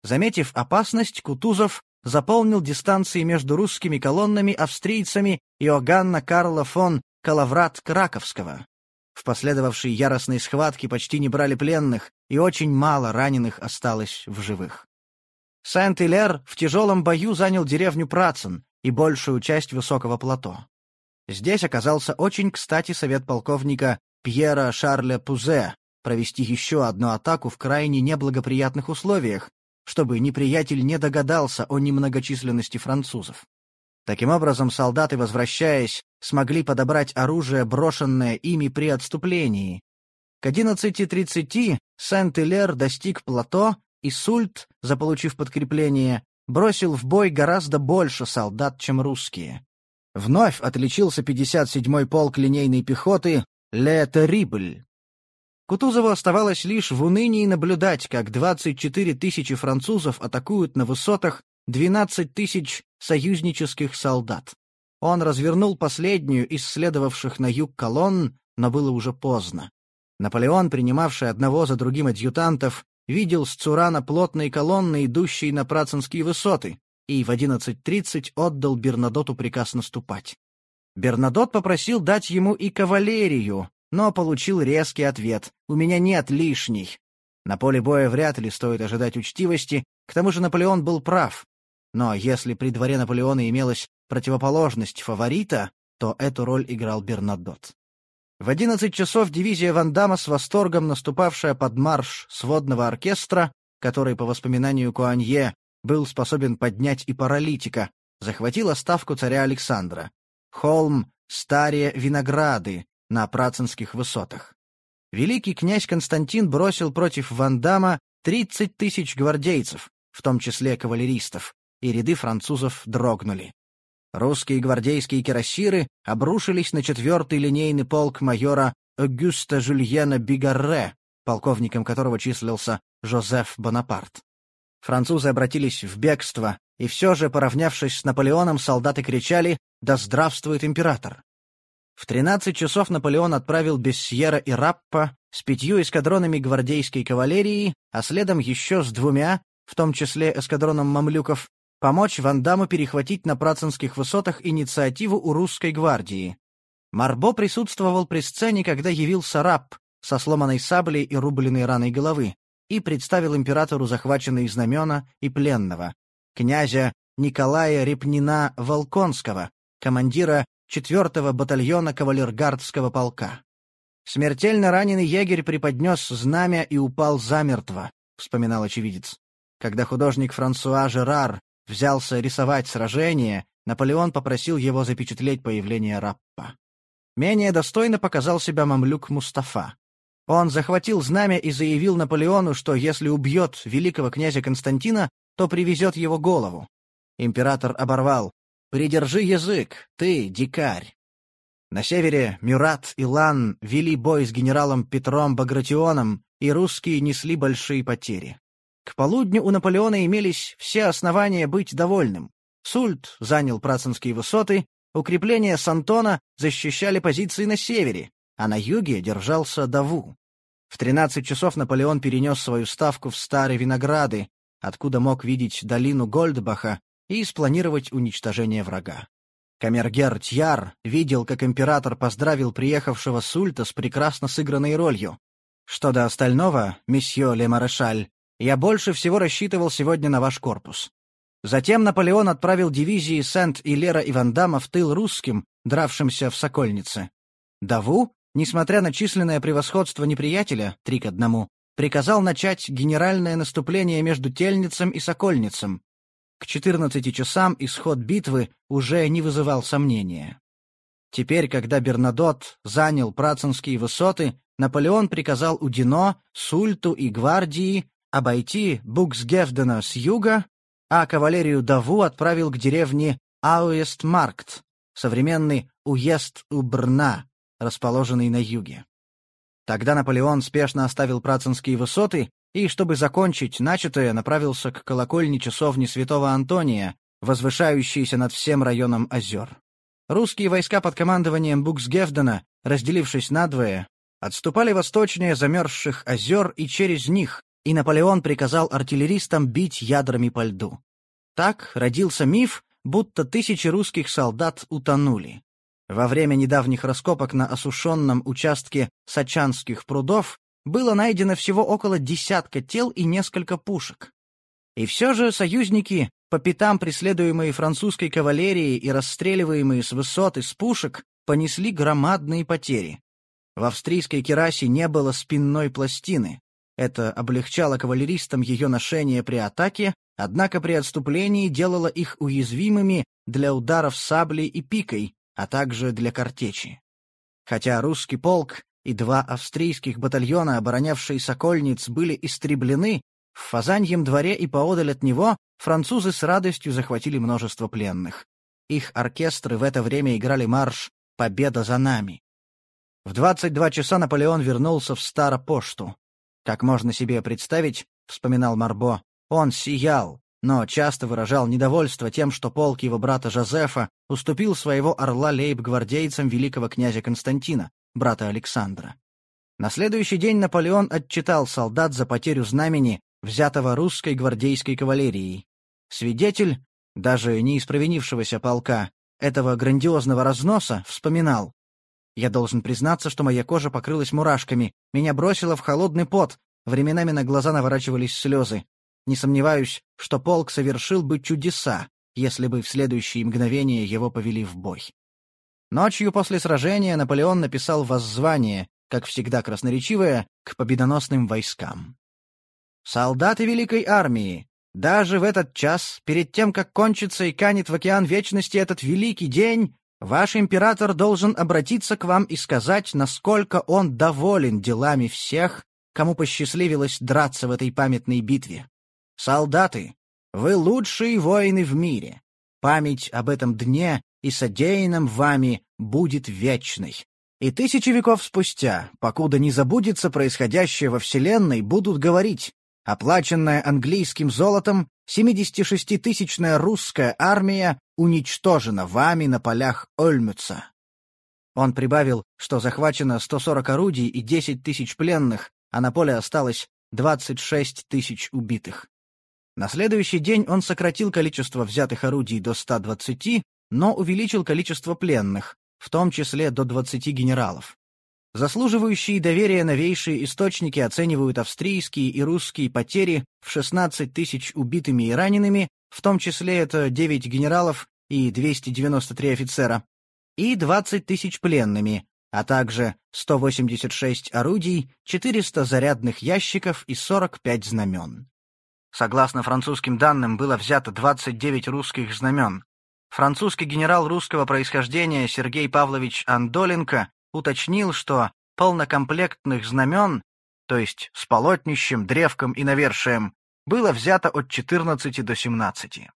Заметив опасность, Кутузов заполнил дистанции между русскими колоннами австрийцами Иоганна Карла фон Калаврат-Краковского. В последовавшей яростной схватке почти не брали пленных, и очень мало раненых осталось в живых. Сент-Илер в тяжелом бою занял деревню Працин и большую часть высокого плато. Здесь оказался очень кстати совет полковника Пьера Шарля Пузе провести еще одну атаку в крайне неблагоприятных условиях, чтобы неприятель не догадался о немногочисленности французов. Таким образом, солдаты, возвращаясь, смогли подобрать оружие, брошенное ими при отступлении. К 11.30 Сент-Илер достиг плато, и Сульт, заполучив подкрепление, бросил в бой гораздо больше солдат, чем русские. Вновь отличился 57-й полк линейной пехоты, «Ле Terrible». Кутузову оставалось лишь в унынии наблюдать, как 24 тысячи французов атакуют на высотах 12 тысяч союзнических солдат. Он развернул последнюю из следовавших на юг колонн, но было уже поздно. Наполеон, принимавший одного за другим адъютантов, видел с Цурана плотные колонны, идущие на Працинские высоты, и в 11.30 отдал Бернадоту приказ наступать. Бернадот попросил дать ему и кавалерию, но получил резкий ответ «У меня нет лишней». На поле боя вряд ли стоит ожидать учтивости, к тому же Наполеон был прав. Но если при дворе Наполеона имелась противоположность фаворита, то эту роль играл Бернадот. В одиннадцать часов дивизия Вандама с восторгом наступавшая под марш сводного оркестра, который, по воспоминанию Куанье, был способен поднять и паралитика, захватила ставку царя Александра. Холм Старе Винограды на Працинских высотах. Великий князь Константин бросил против Вандама 30 тысяч гвардейцев, в том числе кавалеристов, и ряды французов дрогнули. Русские гвардейские кирасиры обрушились на четвертый линейный полк майора Огюста Жюльена Бигарре, полковником которого числился Жозеф Бонапарт. Французы обратились в бегство, и все же, поравнявшись с Наполеоном, солдаты кричали «Да здравствует император!». В 13 часов Наполеон отправил Бессьера и Раппа с пятью эскадронами гвардейской кавалерии, а следом еще с двумя, в том числе эскадроном мамлюков, помочь Вандаму перехватить на Працинских высотах инициативу у русской гвардии. Марбо присутствовал при сцене, когда явился раб со сломанной саблей и рубленной раной головы и представил императору захваченные знамена и пленного, князя Николая Репнина Волконского, командира 4-го батальона кавалергардского полка. Смертельно раненый егерь преподнес знамя и упал замертво, вспоминал очевидец. Когда художник Франсуа Жерар взялся рисовать сражение, Наполеон попросил его запечатлеть появление Раппа. Менее достойно показал себя мамлюк Мустафа. Он захватил знамя и заявил Наполеону, что если убьет великого князя Константина, то привезет его голову. Император оборвал. «Придержи язык, ты, дикарь!» На севере Мюрат и Лан вели бой с генералом Петром Багратионом, и русские несли большие потери. К полудню у Наполеона имелись все основания быть довольным. Сульт занял Працинские высоты, укрепления Сантона защищали позиции на севере, а на юге держался Даву. В 13 часов Наполеон перенес свою ставку в Старые Винограды, откуда мог видеть долину Гольдбаха и спланировать уничтожение врага. Камергер Тьяр видел, как император поздравил приехавшего Сульта с прекрасно сыгранной ролью. Что до остального, месье Ле Марешаль, я больше всего рассчитывал сегодня на ваш корпус. Затем Наполеон отправил дивизии Сент-Илера и Вандама в тыл русским, дравшимся в Сокольнице. Даву, несмотря на численное превосходство неприятеля, три к одному, приказал начать генеральное наступление между Тельницем и Сокольницем. К 14 часам исход битвы уже не вызывал сомнения. Теперь, когда Бернадот занял Працинские высоты, Наполеон приказал Удино, Сульту и гвардии обойти Буксгевдена с юга, а кавалерию Даву отправил к деревне Ауэстмаркт, современный уезд Убрна, расположенный на юге. Тогда Наполеон спешно оставил Працинские высоты и, чтобы закончить начатое, направился к колокольне часовни святого Антония, возвышающейся над всем районом озер. Русские войска под командованием Буксгевдена, разделившись надвое, отступали восточнее замерзших озер и через них, и Наполеон приказал артиллеристам бить ядрами по льду. Так родился миф, будто тысячи русских солдат утонули. Во время недавних раскопок на осушенном участке Сачанских прудов было найдено всего около десятка тел и несколько пушек. И все же союзники, по пятам преследуемые французской кавалерией и расстреливаемые с высот из пушек, понесли громадные потери. В австрийской керасе не было спинной пластины. Это облегчало кавалеристам ее ношение при атаке, однако при отступлении делало их уязвимыми для ударов саблей и пикой, а также для картечи. Хотя русский полк и два австрийских батальона, оборонявшие Сокольниц, были истреблены, в Фазаньем дворе и поодаль от него французы с радостью захватили множество пленных. Их оркестры в это время играли марш «Победа за нами». В 22 часа Наполеон вернулся в Старопошту. Как можно себе представить, вспоминал Марбо, он сиял, но часто выражал недовольство тем, что полк его брата Жозефа уступил своего орла лейб-гвардейцам великого князя Константина, брата Александра. На следующий день Наполеон отчитал солдат за потерю знамени, взятого русской гвардейской кавалерией. Свидетель, даже не из провинившегося полка, этого грандиозного разноса, вспоминал. Я должен признаться, что моя кожа покрылась мурашками, меня бросило в холодный пот, временами на глаза наворачивались слезы. Не сомневаюсь, что полк совершил бы чудеса, если бы в следующие мгновения его повели в бой. Ночью после сражения Наполеон написал воззвание, как всегда красноречивое, к победоносным войскам. «Солдаты Великой Армии, даже в этот час, перед тем, как кончится и канет в океан вечности этот великий день, ваш император должен обратиться к вам и сказать, насколько он доволен делами всех, кому посчастливилось драться в этой памятной битве. Солдаты, вы лучшие воины в мире. Память об этом дне и содеянном вами будет вечной. И тысячи веков спустя, покуда не забудется происходящее во Вселенной, будут говорить Оплаченная английским золотом, 76-тысячная русская армия уничтожена вами на полях Ольмюца. Он прибавил, что захвачено 140 орудий и 10 тысяч пленных, а на поле осталось 26 тысяч убитых. На следующий день он сократил количество взятых орудий до 120, но увеличил количество пленных, в том числе до 20 генералов. Заслуживающие доверия новейшие источники оценивают австрийские и русские потери в 16 тысяч убитыми и ранеными, в том числе это 9 генералов и 293 офицера, и 20 тысяч пленными, а также 186 орудий, 400 зарядных ящиков и 45 знамен. Согласно французским данным, было взято 29 русских знамен. Французский генерал русского происхождения Сергей Павлович Андоленко уточнил, что полнокомплектных знамен, то есть с полотнищем, древком и навершием, было взято от 14 до 17.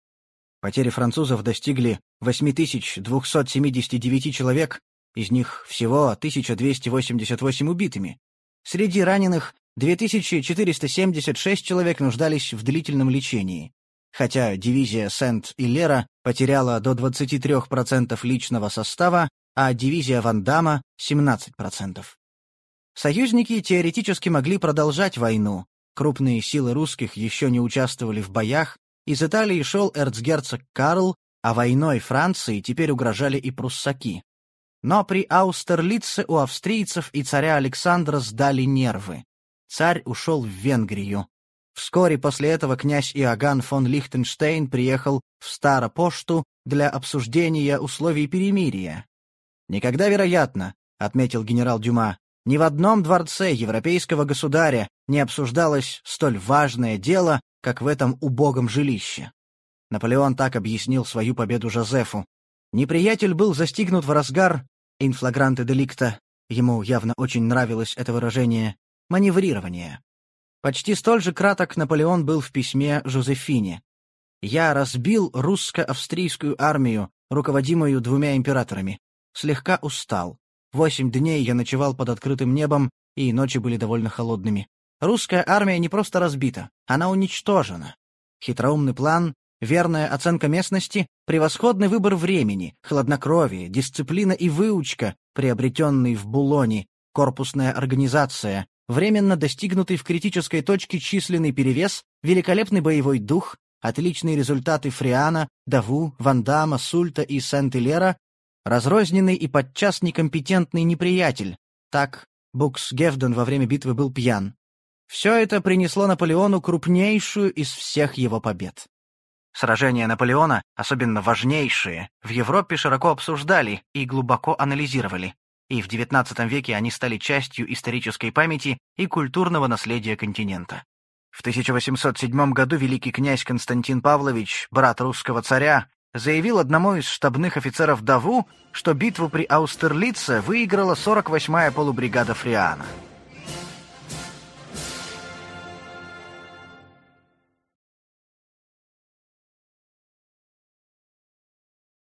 Потери французов достигли 8279 человек, из них всего 1288 убитыми. Среди раненых 2476 человек нуждались в длительном лечении, хотя дивизия Сент-Илера потеряла до 23% личного состава, а дивизия Вандама — 17%. Союзники теоретически могли продолжать войну. Крупные силы русских еще не участвовали в боях, из Италии шел эрцгерцог Карл, а войной Франции теперь угрожали и пруссаки. Но при Аустерлице у австрийцев и царя Александра сдали нервы. Царь ушел в Венгрию. Вскоре после этого князь Иоганн фон Лихтенштейн приехал в Старопошту для обсуждения условий перемирия. «Никогда вероятно», — отметил генерал Дюма, «ни в одном дворце европейского государя не обсуждалось столь важное дело, как в этом убогом жилище». Наполеон так объяснил свою победу Жозефу. Неприятель был застигнут в разгар инфлагранты деликта, ему явно очень нравилось это выражение, маневрирование. Почти столь же краток Наполеон был в письме Жозефине. «Я разбил русско-австрийскую армию, руководимую двумя императорами слегка устал. Восемь дней я ночевал под открытым небом, и ночи были довольно холодными. Русская армия не просто разбита, она уничтожена. Хитроумный план, верная оценка местности, превосходный выбор времени, хладнокровие, дисциплина и выучка, приобретенные в Булоне, корпусная организация, временно достигнутый в критической точке численный перевес, великолепный боевой дух, отличные результаты Фриана, Даву, Вандама, Сульта и Сент-Илера Разрозненный и подчас некомпетентный неприятель. Так Букс Гевден во время битвы был пьян. Все это принесло Наполеону крупнейшую из всех его побед. Сражения Наполеона, особенно важнейшие, в Европе широко обсуждали и глубоко анализировали. И в XIX веке они стали частью исторической памяти и культурного наследия континента. В 1807 году великий князь Константин Павлович, брат русского царя, заявил одному из штабных офицеров Даву, что битву при Аустерлице выиграла 48-я полубригада Фриана.